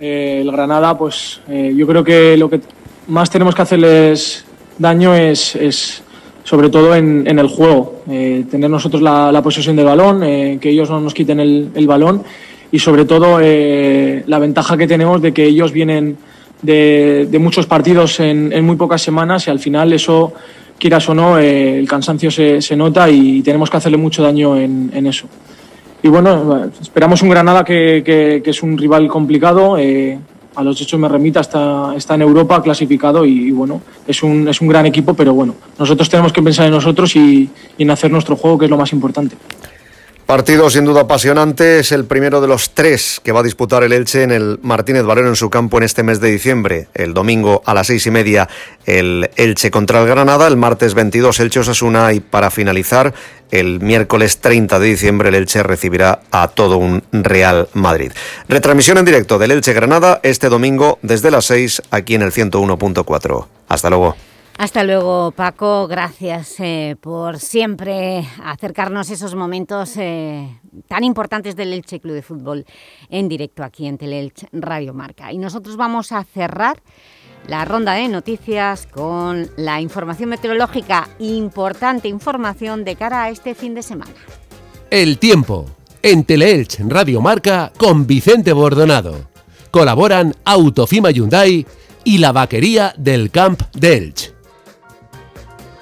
Eh, el Granada, pues eh, yo creo que lo que más tenemos que hacerles daño es, es sobre todo en, en el juego, eh, tener nosotros la, posesión del balón, eh, que ellos no nos quiten el, balón y sobre todo la ventaja que tenemos de que ellos vienen de, muchos partidos en, en muy pocas semanas y al final eso, quieras o no, eh, el cansancio se, se nota y tenemos que hacerle mucho daño en, en eso. Y bueno, esperamos un Granada que, que- es un rival complicado. eh, a los hechos me remita, está, está en Europa clasificado y, bueno, es un, es un gran equipo, pero bueno, nosotros tenemos que pensar en nosotros y en hacer nuestro juego, que es lo más importante. Partido sin duda apasionante, es el primero de los tres que va a disputar el Elche en el Martínez Valero en su campo en este mes de diciembre. El domingo a las seis y media el Elche contra el Granada, el martes 22 Elche Osasuna y para finalizar el miércoles 30 de diciembre el Elche recibirá a todo un Real Madrid. Retransmisión en directo del Elche Granada este domingo desde las 6 aquí en el 101.4. Hasta luego. Hasta luego, Paco. Gracias eh, por siempre acercarnos esos momentos eh, tan importantes del Elche Club de Fútbol en directo aquí en Teleelch Radio Marca. Y nosotros vamos a cerrar la ronda de noticias con la información meteorológica, importante información de cara a este fin de semana. El tiempo. En Teleelch Radio Marca con Vicente Bordonado. Colaboran Autofima Hyundai y la vaquería del Camp de Elche.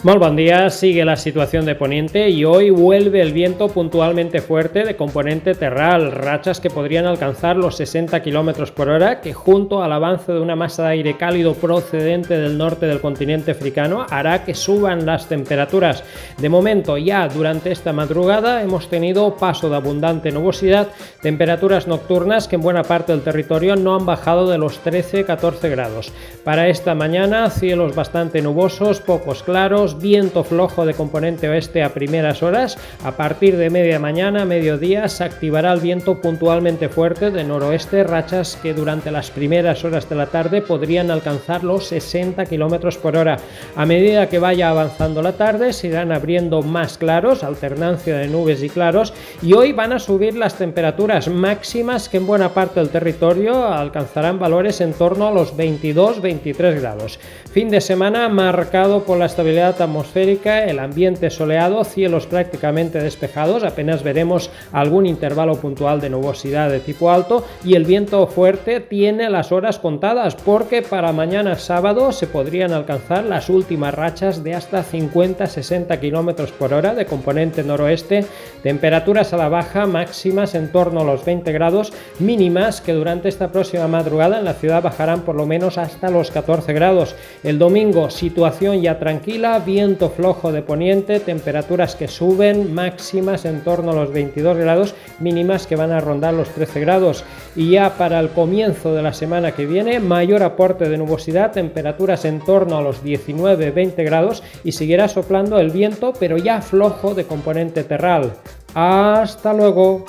Muy buen día, sigue la situación de poniente y hoy vuelve el viento puntualmente fuerte de componente terral, rachas que podrían alcanzar los 60 km por hora, que junto al avance de una masa de aire cálido procedente del norte del continente africano hará que suban las temperaturas. De momento, ya durante esta madrugada hemos tenido paso de abundante nubosidad, temperaturas nocturnas que en buena parte del territorio no han bajado de los 13-14 grados. Para esta mañana, cielos bastante nubosos, pocos claros, viento flojo de componente oeste a primeras horas. A partir de media mañana, mediodía, se activará el viento puntualmente fuerte de noroeste, rachas que durante las primeras horas de la tarde podrían alcanzar los 60 km por hora. A medida que vaya avanzando la tarde, se irán abriendo más claros, alternancia de nubes y claros, y hoy van a subir las temperaturas máximas que en buena parte del territorio alcanzarán valores en torno a los 22-23 grados. Fin de semana marcado por la estabilidad atmosférica, el ambiente soleado, cielos prácticamente despejados, apenas veremos algún intervalo puntual de nubosidad de tipo alto y el viento fuerte tiene las horas contadas porque para mañana sábado se podrían alcanzar las últimas rachas de hasta 50-60 km por hora de componente noroeste, temperaturas a la baja máximas en torno a los 20 grados, mínimas que durante esta próxima madrugada en la ciudad bajarán por lo menos hasta los 14 grados. El domingo situación ya tranquila, viento flojo de poniente, temperaturas que suben, máximas en torno a los 22 grados, mínimas que van a rondar los 13 grados. Y ya para el comienzo de la semana que viene, mayor aporte de nubosidad, temperaturas en torno a los 19-20 grados y seguirá soplando el viento, pero ya flojo de componente terral. Hasta luego.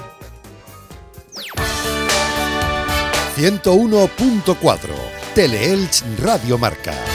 101.4 Teleelch Radio Marca.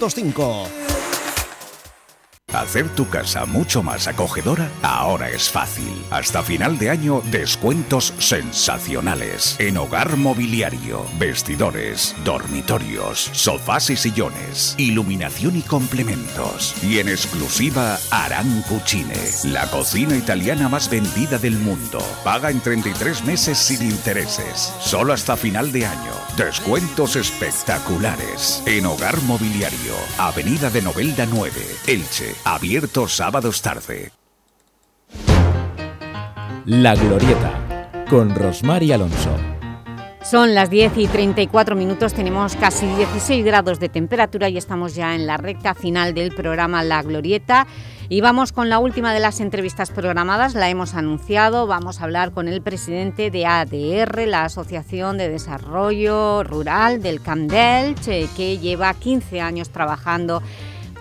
205. Hacer tu casa mucho más acogedora ahora es fácil. Hasta final de año, descuentos sensacionales en hogar mobiliario, vestidores, dormitorios, sofás y sillones, iluminación y complementos. Y en exclusiva, Aran Cucine, la cocina italiana más vendida del mundo. Paga en 33 meses sin intereses, solo hasta final de año. Descuentos espectaculares en hogar mobiliario, Avenida de Novelda 9, Elche. Abierto sábados tarde. La Glorieta, con Rosmar y Alonso. Son las 10 y 34 minutos, tenemos casi 16 grados de temperatura y estamos ya en la recta final del programa La Glorieta. Y vamos con la última de las entrevistas programadas, la hemos anunciado, vamos a hablar con el presidente de ADR, la Asociación de Desarrollo Rural del Camp que lleva 15 años trabajando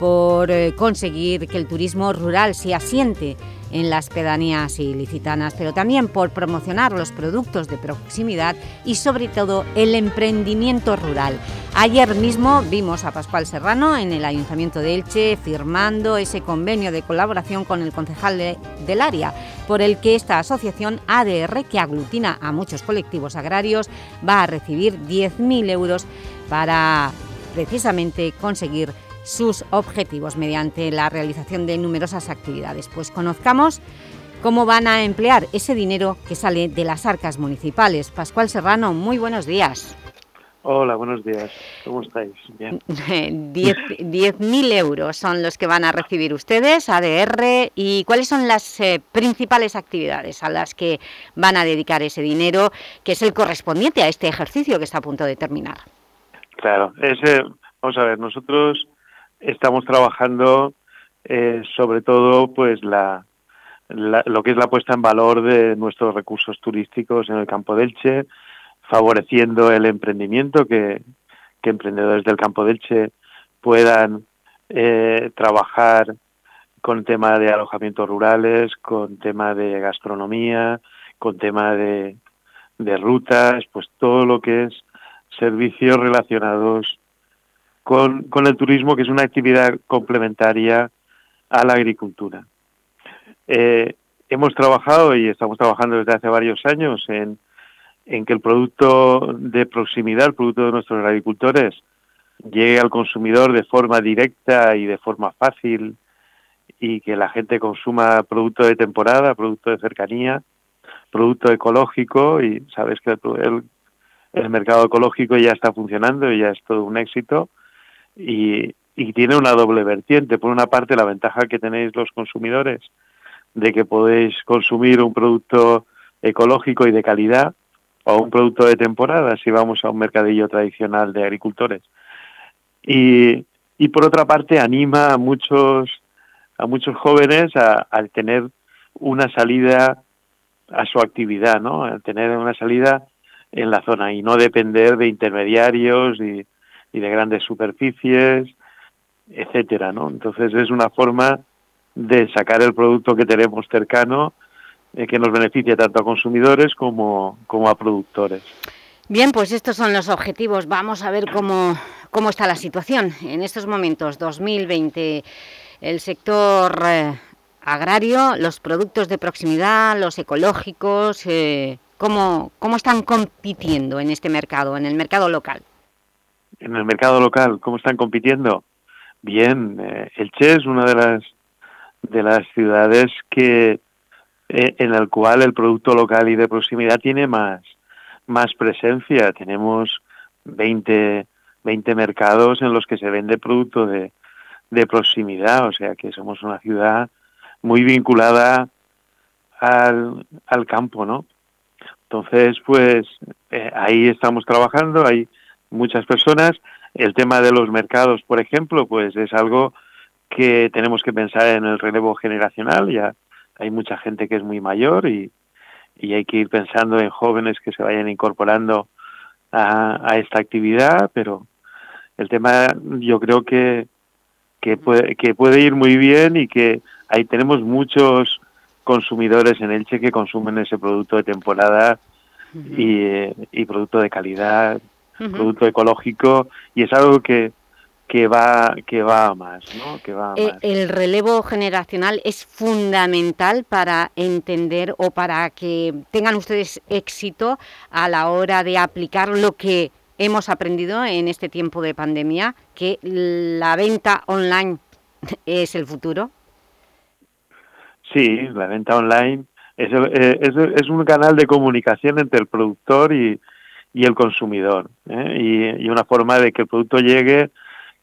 por eh, conseguir que el turismo rural se asiente en las pedanías ilicitanas, pero también por promocionar los productos de proximidad y sobre todo el emprendimiento rural. Ayer mismo vimos a Pascual Serrano en el Ayuntamiento de Elche firmando ese convenio de colaboración con el concejal de- del área, por el que esta asociación ADR, que aglutina a muchos colectivos agrarios, va a recibir 10.000 euros para precisamente conseguir sus objetivos mediante la realización de numerosas actividades. Pues conozcamos cómo van a emplear ese dinero que sale de las arcas municipales. Pascual Serrano, muy buenos días. Hola, buenos días. ¿Cómo estáis? Bien. 10 10.000 euros son los que van a recibir ustedes, ADR, y cuáles son las eh, principales actividades a las que van a dedicar ese dinero, que es el correspondiente a este ejercicio que está a punto de terminar. Claro, ese, vamos a ver, nosotros estamos trabajando eh, sobre todo pues la, lo que es la puesta en valor de nuestros recursos turísticos en el campo de Elche, favoreciendo el emprendimiento, que, que emprendedores del campo de Elche puedan eh, trabajar con tema de alojamientos rurales, con tema de gastronomía, con tema de, de rutas, pues todo lo que es servicios relacionados con, con el turismo, que es una actividad complementaria a la agricultura. Eh, hemos trabajado y estamos trabajando desde hace varios años en, en que el producto de proximidad, el producto de nuestros agricultores, llegue al consumidor de forma directa y de forma fácil y que la gente consuma producto de temporada, producto de cercanía, producto ecológico y sabes que el, el mercado ecológico ya está funcionando y ya es todo un éxito y, y tiene una doble vertiente. Por una parte, la ventaja que tenéis los consumidores de que podéis consumir un producto ecológico y de calidad o un producto de temporada si vamos a un mercadillo tradicional de agricultores. Y, y por otra parte anima a muchos a muchos jóvenes a, tener una salida a su actividad, ¿no? A tener una salida en la zona y no depender de intermediarios y, y de grandes superficies, etcétera, ¿no? Entonces es una forma de sacar el producto que tenemos cercano eh, que nos beneficia tanto a consumidores como, como a productores. Bien, pues estos son los objetivos. Vamos a ver cómo, cómo está la situación en estos momentos, 2020. El sector eh, agrario, los productos de proximidad, los ecológicos, eh, ¿cómo, ¿cómo están compitiendo en este mercado, en el mercado local? En el mercado local, ¿cómo están compitiendo? Bien, eh, Elche es una de las de las ciudades que eh, en el cual el producto local y de proximidad tiene más más presencia. Tenemos 20, 20 mercados en los que se vende producto de, de proximidad, o sea que somos una ciudad muy vinculada al, al campo, ¿no? Entonces, pues eh, ahí estamos trabajando, hay muchas personas. El tema de los mercados, por ejemplo, pues es algo que tenemos que pensar en el relevo generacional. Ya hay mucha gente que es muy mayor y, y hay que ir pensando en jóvenes que se vayan incorporando a, a esta actividad, pero el tema yo creo que, que, puede, que puede ir muy bien y que ahí tenemos muchos consumidores en Elche que consumen ese producto de temporada y, eh, y producto de calidad, producto ecológico y es algo que, que va que va a más, ¿no? Que va eh, El relevo generacional es fundamental para entender o para que tengan ustedes éxito a la hora de aplicar lo que hemos aprendido en este tiempo de pandemia, que la venta online es el futuro. Sí, la venta online es, eh, es, es un canal de comunicación entre el productor y, y el consumidor ¿eh? y, y, una forma de que el producto llegue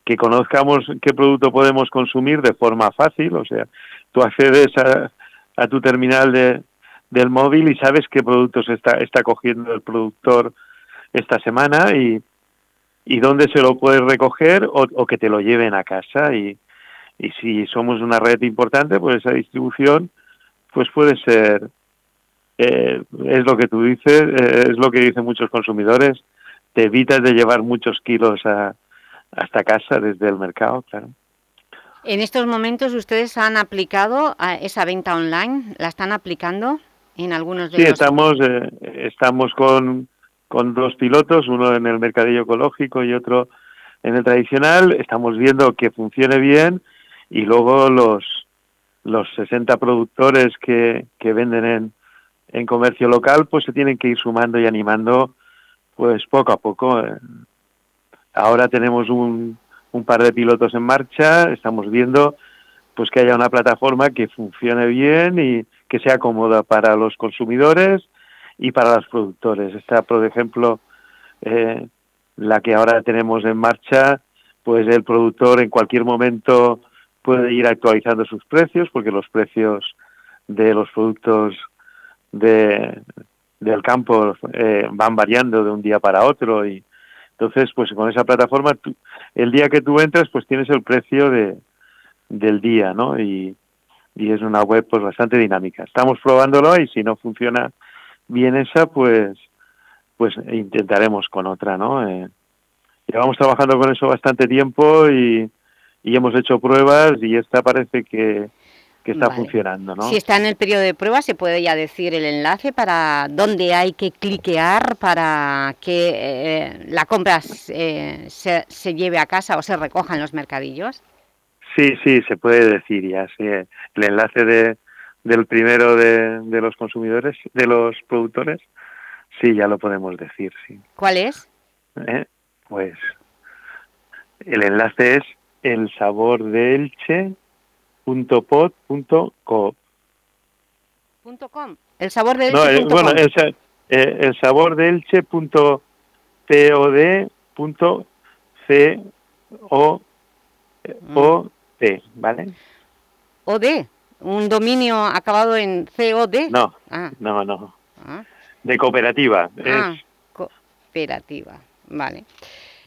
que conozcamos qué producto podemos consumir de forma fácil, o sea, tú accedes a, a tu terminal de, del móvil y sabes qué productos está, está cogiendo el productor esta semana y, y dónde se lo puedes recoger o, o, que te lo lleven a casa y, y si somos una red importante, pues esa distribución pues puede ser, eh, es lo que tú dices, eh, es lo que dicen muchos consumidores, te evitas de llevar muchos kilos a, hasta casa desde el mercado, claro. En estos momentos ustedes han aplicado a esa venta online, ¿la están aplicando en algunos de sí, los...? estamos, eh, estamos con, con dos pilotos, uno en el mercadillo ecológico y otro en el tradicional, estamos viendo que funcione bien y luego los los 60 productores que, que venden en, en comercio local pues se tienen que ir sumando y animando pues poco a poco eh, Ahora tenemos un, un par de pilotos en marcha, estamos viendo pues que haya una plataforma que funcione bien y que sea cómoda para los consumidores y para los productores. Está, por ejemplo, eh, la que ahora tenemos en marcha, pues el productor en cualquier momento puede ir actualizando sus precios, porque los precios de los productos de, del campo eh, van variando de un día para otro y, entonces, pues con esa plataforma, el día que tú entras, pues tienes el precio de, del día, ¿no? Y, y es una web pues bastante dinámica. Estamos probándolo y si no funciona bien esa, pues pues intentaremos con otra, ¿no? Eh, llevamos trabajando con eso bastante tiempo y, y hemos hecho pruebas y esta parece que, que está funcionando, ¿no? Si está en el periodo de prueba, ¿se puede ya decir el enlace para dónde hay que cliquear para que eh, la compra eh, se, se, lleve a casa o se recoja en los mercadillos? Sí, sí, se puede decir ya. Sí. El enlace de, del primero de, de los consumidores, de los productores, sí, ya lo podemos decir, sí. ¿Cuál es? ¿Eh? Pues el enlace es el sabor de Elche .pod.co. .com. El sabor de Elche. No, el, bueno, el, eh, el sabor de Elche punto c o o t, ¿vale? OD, un dominio acabado en COD. No, ah. no, no. Ah. De cooperativa. Ah, es... cooperativa, vale.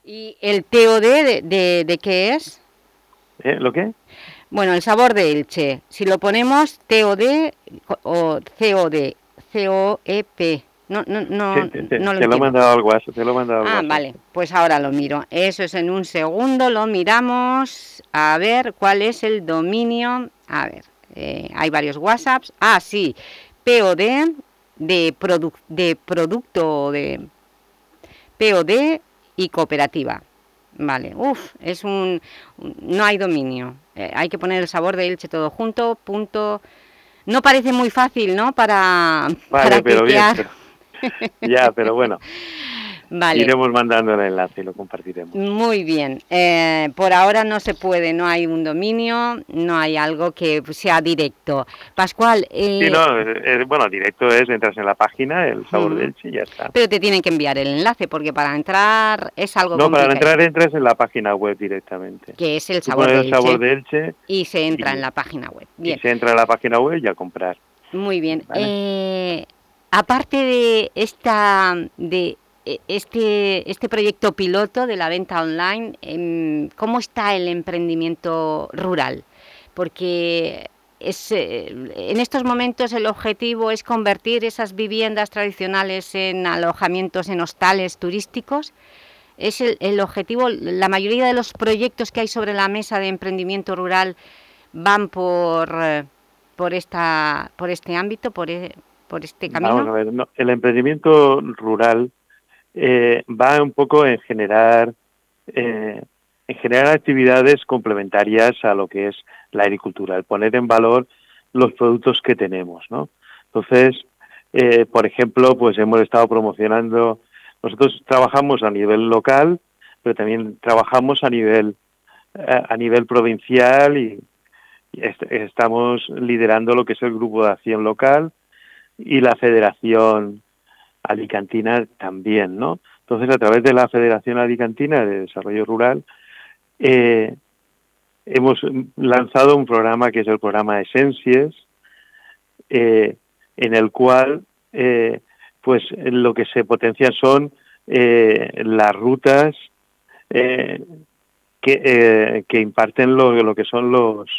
¿Y el TOD de, de, de qué es? ¿Eh? ¿Lo qué? Bueno, el sabor de Elche. Si lo ponemos TOD o COD, COEP. No, no, no, te, te, no lo, te lo he mandado al WhatsApp, te lo he mandado al Ah, WhatsApp. vale, pues ahora lo miro. Eso es en un segundo, lo miramos. A ver, ¿cuál es el dominio? A ver, eh, hay varios WhatsApps. Ah, sí, POD de, produ de producto de POD y cooperativa. Vale, uff, es un... no hay dominio. Eh, hay que poner el sabor de Elche todo junto, punto... No parece muy fácil, ¿no? Para, vale, para pero bien, pero, Ya, pero bueno. Vale. Iremos mandando el enlace y lo compartiremos. Muy bien. Eh, por ahora no se puede, no hay un dominio, no hay algo que sea directo. Pascual... Eh... Sí, no, eh, bueno, directo es, entras en la página, el sabor uh -huh. del y ya está. Pero te tienen que enviar el enlace, porque para entrar es algo No, complicado. para entrar entras en la página web directamente. Que es el sabor, de el sabor de Elche. Y se entra y, en la página web. Bien. Y se entra en la página web y a comprar. Muy bien. ¿Vale? Eh, aparte de esta... de este, este proyecto piloto de la venta online, ¿cómo está el emprendimiento rural? Porque es, en estos momentos el objetivo es convertir esas viviendas tradicionales en alojamientos, en hostales turísticos. Es el, el objetivo, la mayoría de los proyectos que hay sobre la mesa de emprendimiento rural van por, por, esta, por este ámbito, por, por este camino. Vamos a ver, no, el emprendimiento rural eh, va un poco en generar eh, en generar actividades complementarias a lo que es la agricultura, el poner en valor los productos que tenemos, ¿no? Entonces, eh, por ejemplo, pues hemos estado promocionando, nosotros trabajamos a nivel local, pero también trabajamos a nivel a nivel provincial y, y est estamos liderando lo que es el grupo de acción local y la federación alicantina también, ¿no? Entonces, a través de la Federación Alicantina de Desarrollo Rural, eh, hemos lanzado un programa que es el programa Esencias, eh, en el cual, eh, pues, lo que se potencia son eh, las rutas que, que imparten lo, que son los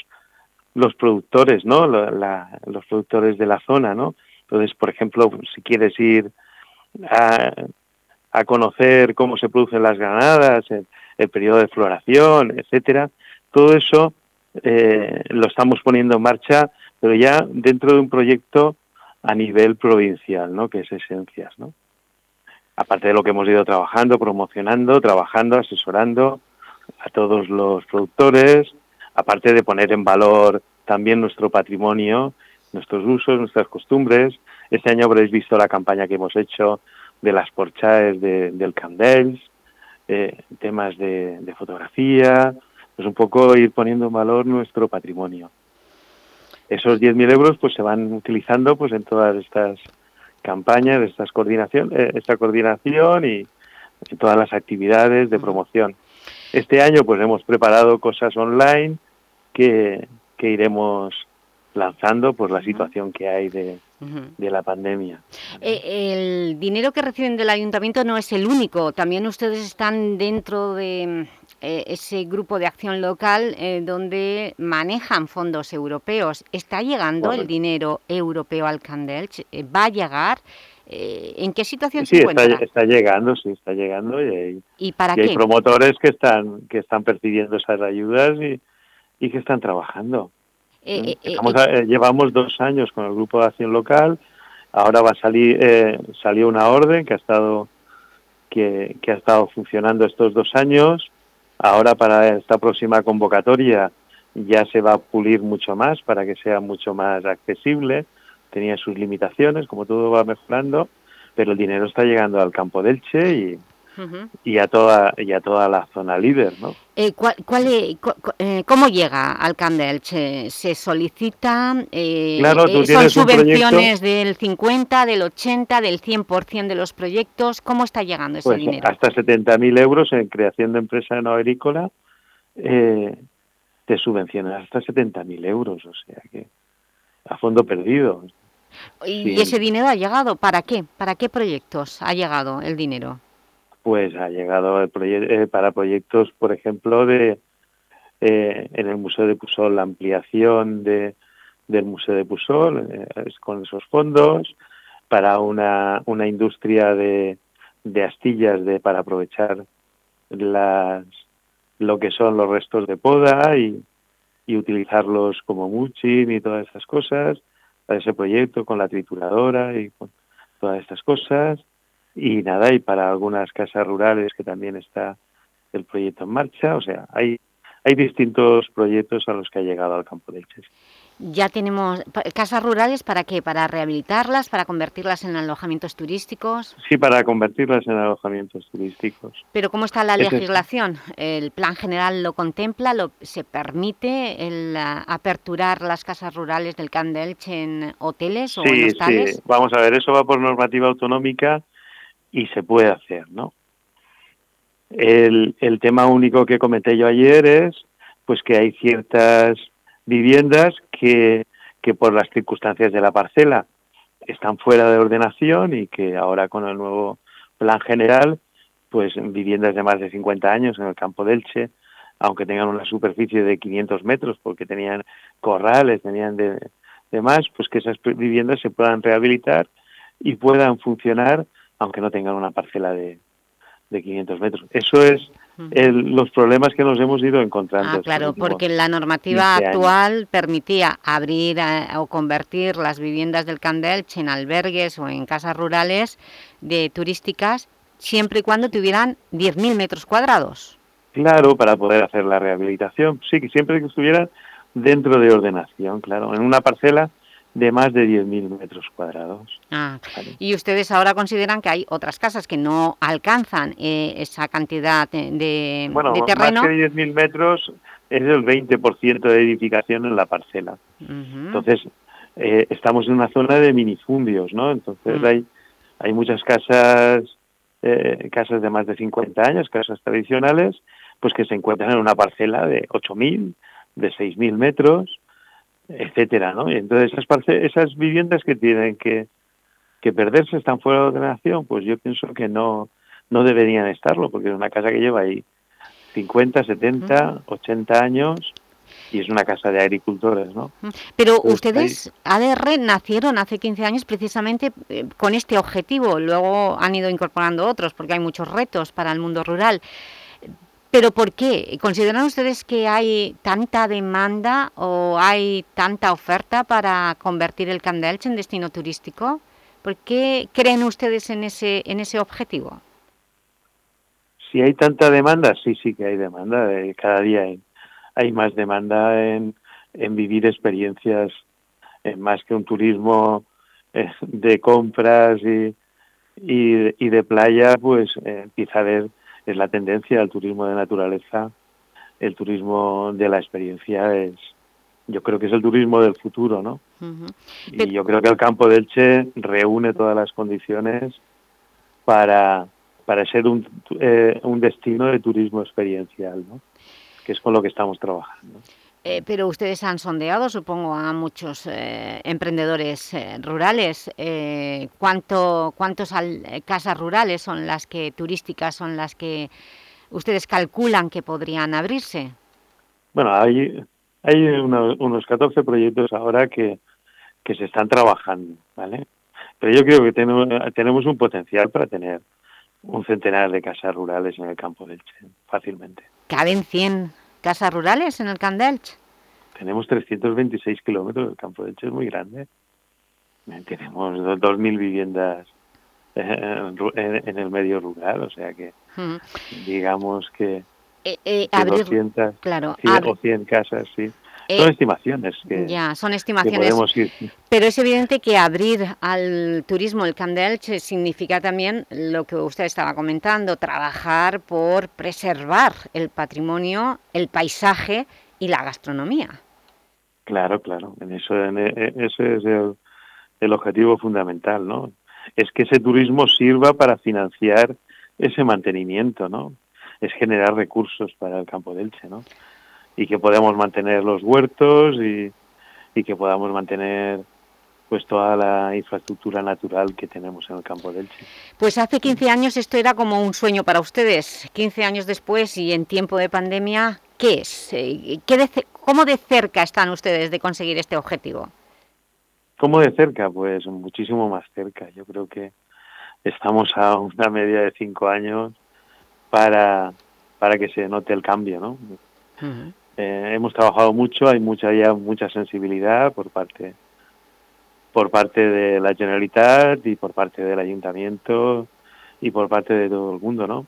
los productores, ¿no? La, los productores de la zona, ¿no? Entonces, por ejemplo, si quieres ir a, conocer cómo se producen las granadas, el, el periodo de floración, etcétera. Todo eso eh, lo estamos poniendo en marcha, pero ya dentro de un proyecto a nivel provincial, ¿no? Que es Esencias, ¿no? Aparte de lo que hemos ido trabajando, promocionando, trabajando, asesorando a todos los productores, aparte de poner en valor también nuestro patrimonio, nuestros usos, nuestras costumbres, este año habréis visto la campaña que hemos hecho de las porchaes de, del Candels, eh, temas de, de, fotografía, pues un poco ir poniendo en valor nuestro patrimonio. Esos 10.000 euros pues se van utilizando pues en todas estas campañas, estas coordinación, eh, esta coordinación y en todas las actividades de promoción. Este año pues hemos preparado cosas online que, que iremos lanzando por la situación que hay de, de la pandemia. Eh, el dinero que reciben del ayuntamiento no es el único, también ustedes están dentro de eh, ese grupo de acción local eh, donde manejan fondos europeos. ¿Está llegando el dinero europeo al Candelch? ¿Va a llegar? ¿En qué situación sí, se encuentra? Está, está llegando, sí, está llegando. Y hay, ¿Y para y hay qué? promotores que están, que están percibiendo esas ayudas y, y que están trabajando. Eh, eh, Estamos eh, llevamos dos años con el grupo de acción local. Ahora va a salir, eh, salió una orden que ha estado que, que ha estado funcionando estos dos años. Ahora para esta próxima convocatoria ya se va a pulir mucho más para que sea mucho más accesible. Tenía sus limitaciones, como todo va mejorando, pero el dinero está llegando al campo del Che y, Y a toda y a toda la zona líder, ¿no? Eh, ¿cuál- cuál cu- eh, ¿Cómo llega al Candelch? ¿Se, se solicita? eh, Claro, tú eh, ¿Son subvenciones del 50, del 80, del 100% de los proyectos? ¿Cómo está llegando ese Pues dinero? hasta 70.000 euros en creación de empresa no agrícola eh, te subvencionan hasta 70.000 euros, o sea que a fondo perdido. ¿Y sí. ese dinero ha llegado? ¿Para qué? ¿Para qué proyectos ha llegado el dinero? Pues ha llegado proye- eh, para proyectos, por ejemplo, de eh, en el Museo de Pusol, la ampliación de, del Museo de Pusol eh, con esos fondos, para una, una industria de, de astillas de, para aprovechar las, lo que son los restos de poda y, y utilizarlos como mulching y todas esas cosas, para ese proyecto con la trituradora y con todas estas cosas. Y nada, y para algunas casas rurales que también está el proyecto en marcha, o sea, hay, hay distintos proyectos a los que ha llegado al campo de Elche. Ya tenemos casas rurales, ¿para qué? ¿Para rehabilitarlas? ¿Para convertirlas en alojamientos turísticos? Sí, para convertirlas en alojamientos turísticos. Pero ¿cómo está la legislación? ¿El plan general lo contempla? Lo, ¿Se permite el aperturar las casas rurales del Camp de Elche en hoteles o en Sí, hostales? sí, vamos a ver, eso va por normativa autonómica y se puede hacer, ¿no? El, el tema único que comenté yo ayer es pues que hay ciertas viviendas que, que por las circunstancias de la parcela están fuera de ordenación y que ahora con el nuevo plan general, pues viviendas de más de 50 años en el campo de Elche, aunque tengan una superficie de 500 metros porque tenían corrales, tenían de, de más, pues que esas viviendas se puedan rehabilitar y puedan funcionar aunque no tengan una parcela de, de 500 metros. Eso es el- los problemas que nos hemos ido encontrando. Ah, claro, porque la normativa 15 años. actual permitía abrir eh, o convertir las viviendas del Camp de Elche en albergues o en casas rurales de turísticas siempre y cuando tuvieran 10.000 metros cuadrados. Claro, para poder hacer la rehabilitación. Sí, que siempre que estuvieran dentro de ordenación, claro, en una parcela de más de 10.000 metros cuadrados. Ah, y ustedes ahora consideran que hay otras casas que no alcanzan eh, esa cantidad de, de- Bueno, de más terreno. que 10.000 metros es el 20% de edificación en la parcela. Entonces, eh, estamos en una zona de minifundios, ¿no? Entonces Mm. hay, hay muchas casas, eh, casas de más de 50 años, casas tradicionales, pues que se encuentran en una parcela de 8.000, de 6.000 metros, etcétera, ¿no? Y entonces esas, parce- esas viviendas que tienen que, que perderse están fuera de ordenación, pues yo pienso que no, no deberían estarlo, porque es una casa que lleva ahí 50, 70, 80 años y es una casa de agricultores, ¿no? Pero Pues ustedes, ADR, nacieron hace 15 años precisamente eh, con este objetivo. Luego han ido incorporando otros porque hay muchos retos para el mundo rural. ¿Pero por qué? ¿Consideran ustedes que hay tanta demanda o hay tanta oferta para convertir el Camp de Elche en destino turístico? ¿Por qué creen ustedes en ese, en ese objetivo? Si hay tanta demanda, sí, sí que hay demanda. eh, cada día hay, más demanda en, en vivir experiencias eh, más que un turismo eh, de compras y, y, y de playa, pues empieza a haber, es la tendencia al turismo de naturaleza. El turismo de la experiencia es, yo creo que es el turismo del futuro, ¿no? Y yo creo que el campo del Che reúne todas las condiciones para, para ser un, eh, un destino de turismo experiencial, ¿no? que es con lo que estamos trabajando. Eh, pero ustedes han sondeado, supongo, a muchos eh, emprendedores eh, rurales. ¿cuánto, ¿Cuántas casas rurales son las que, turísticas, son las que ustedes calculan que podrían abrirse? Bueno, hay, hay unos 14 proyectos ahora que, que se están trabajando, ¿vale? Pero yo creo que tenemos, tenemos un potencial para tener un centenar de casas rurales en el campo del Che, fácilmente. ¿Caben 100 casas rurales en el Camp Tenemos 326 kilómetros, el campo Che es muy grande. Eh, tenemos 2.000 viviendas eh, en, el medio rural, o sea que digamos que, eh, 200 claro, 100 o 100 casas, sí. Eh, son estimaciones. Que, ya, son estimaciones. Pero es evidente que abrir al turismo el Camp significa también lo que usted estaba comentando, trabajar por preservar el patrimonio, el paisaje y la gastronomía. Claro, claro. En eso, en e, e, ese es el, el objetivo fundamental, ¿no? Es que ese turismo sirva para financiar ese mantenimiento, ¿no? Es generar recursos para el campo de Elche, ¿no? Y que podamos mantener los huertos y, y que podamos mantener pues toda la infraestructura natural que tenemos en el campo del Elche. Pues hace 15 años esto era como un sueño para ustedes. 15 años después y en tiempo de pandemia, ¿qué es? Eh, ¿Qué de, ¿Cómo de cerca están ustedes de conseguir este objetivo? ¿Cómo de cerca? Pues muchísimo más cerca. Yo creo que estamos a una media de cinco años para, para que se note el cambio, ¿no? Eh, hemos trabajado mucho, hay mucha ya mucha sensibilidad por parte por parte de la Generalitat y por parte del Ayuntamiento y por parte de todo el mundo, ¿no?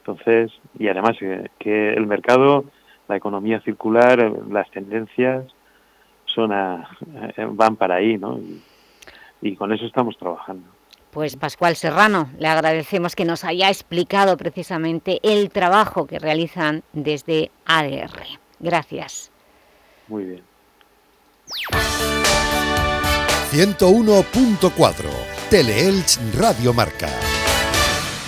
Entonces, y además que, el mercado, la economía circular, las tendencias son van para ahí, ¿no? y con eso estamos trabajando. Pues Pascual Serrano, le agradecemos que nos haya explicado precisamente el trabajo que realizan desde ADR. Gracias. Muy bien. 101.4 Teleelch Radio Marca.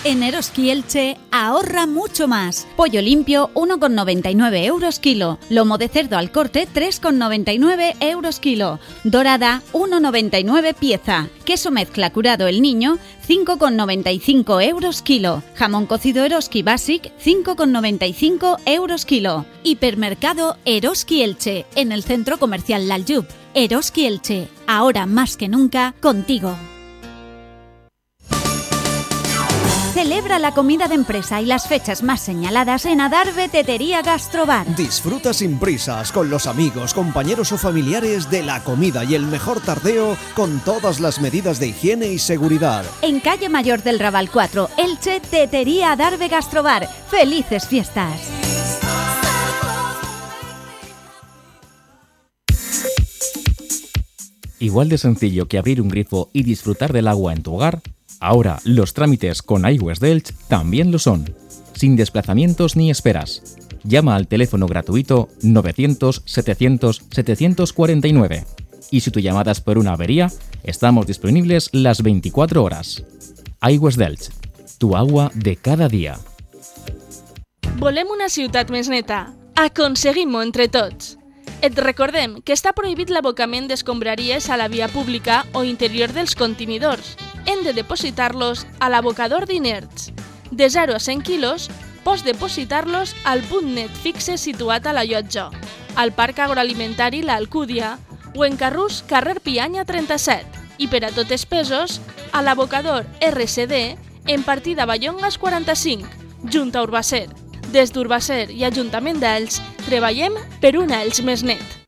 En Eroski Elche ahorra mucho más. Pollo limpio 1,99 euros kilo. Lomo de cerdo al corte 3,99 euros kilo. Dorada 1,99 pieza. Queso mezcla curado el niño 5,95 euros kilo. Jamón cocido Eroski Basic 5,95 euros kilo. Hipermercado Eroski Elche en el centro comercial Laljub. Eroski Elche, ahora más que nunca contigo. Celebra la comida de empresa y las fechas más señaladas en Adarve Tetería Gastrobar. Disfruta sin prisas con los amigos, compañeros o familiares de la comida y el mejor tardeo con todas las medidas de higiene y seguridad. En calle Mayor del Raval 4, Elche Tetería Adarve Gastrobar. ¡Felices fiestas! Igual de sencillo que abrir un grifo y disfrutar del agua en tu hogar, Ahora, los trámites con iWest Delch también lo son, sin desplazamientos ni esperas. Llama al teléfono gratuito 900-700-749. Y si tu llamada es por una avería, estamos disponibles las 24 horas. iWest Delch, tu agua de cada día. Volem una ciutat més neta. Aconseguim-ho entre tots. Et recordem que està prohibit l'abocament d'escombraries a la via pública o interior dels contenidors hem de depositar-los a l'abocador d'inerts. De 0 a 100 quilos, pots depositar-los al punt net fixe situat a la llotja, al Parc Agroalimentari l'Alcúdia o en Carrús, carrer Pianya 37, i per a totes pesos, a l'abocador RCD en partida Ballongas 45, Junta Urbacer. Des d'Urbacer i Ajuntament d'Ells, treballem per un Ells més net.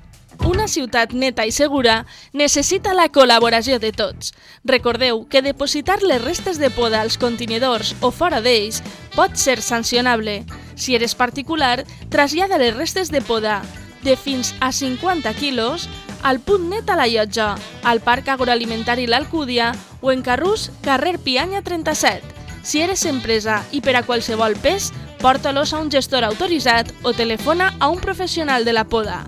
Una ciutat neta i segura necessita la col·laboració de tots. Recordeu que depositar les restes de poda als contenidors o fora d'ells pot ser sancionable. Si eres particular, trasllada les restes de poda de fins a 50 quilos al Punt Net a la Llotja, al Parc Agroalimentari L'Alcúdia o en Carrús, carrer Pianya 37. Si eres empresa i per a qualsevol pes, porta-los a un gestor autoritzat o telefona a un professional de la poda.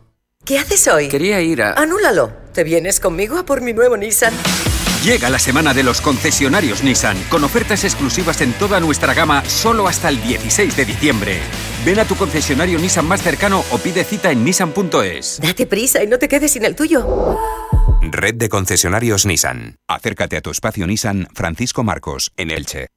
¿Qué haces hoy? Quería ir a... Anúlalo. ¿Te vienes conmigo a por mi nuevo Nissan? Llega la semana de los concesionarios Nissan, con ofertas exclusivas en toda nuestra gama solo hasta el 16 de diciembre. Ven a tu concesionario Nissan más cercano o pide cita en nissan.es. Date prisa y no te quedes sin el tuyo. Red de concesionarios Nissan. Acércate a tu espacio Nissan Francisco Marcos, en Elche.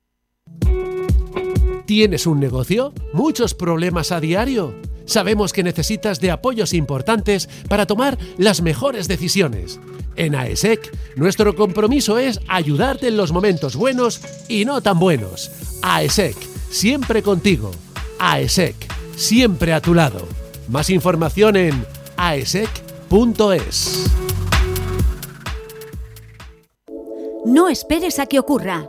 ¿Tienes un negocio? ¿Muchos problemas a diario? Sabemos que necesitas de apoyos importantes para tomar las mejores decisiones. En AESEC, nuestro compromiso es ayudarte en los momentos buenos y no tan buenos. AESEC, siempre contigo. AESEC, siempre a tu lado. Más información en aesec.es. No esperes a que ocurra.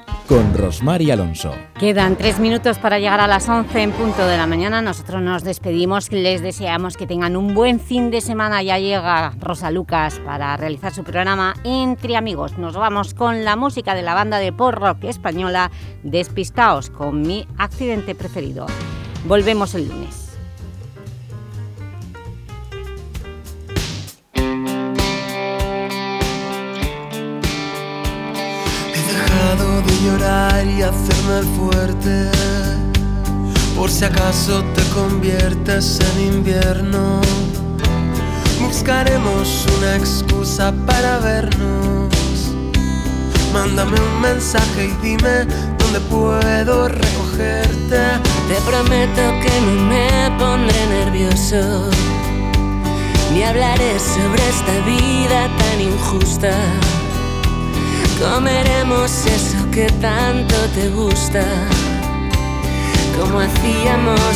con Rosmar y Alonso. Quedan tres minutos para llegar a las 11 en punto de la mañana. Nosotros nos despedimos, les deseamos que tengan un buen fin de semana. Ya llega Rosa Lucas para realizar su programa Entre Amigos. Nos vamos con la música de la banda de pop rock española Despistaos, con mi accidente preferido. Volvemos el lunes. De llorar y hacerme fuerte. Por si acaso te conviertes en invierno, buscaremos una excusa para vernos. Mándame un mensaje y dime dónde puedo recogerte. Te prometo que no me pondré nervioso, ni hablaré sobre esta vida tan injusta Comeremos eso que tanto te gusta, como hacíamos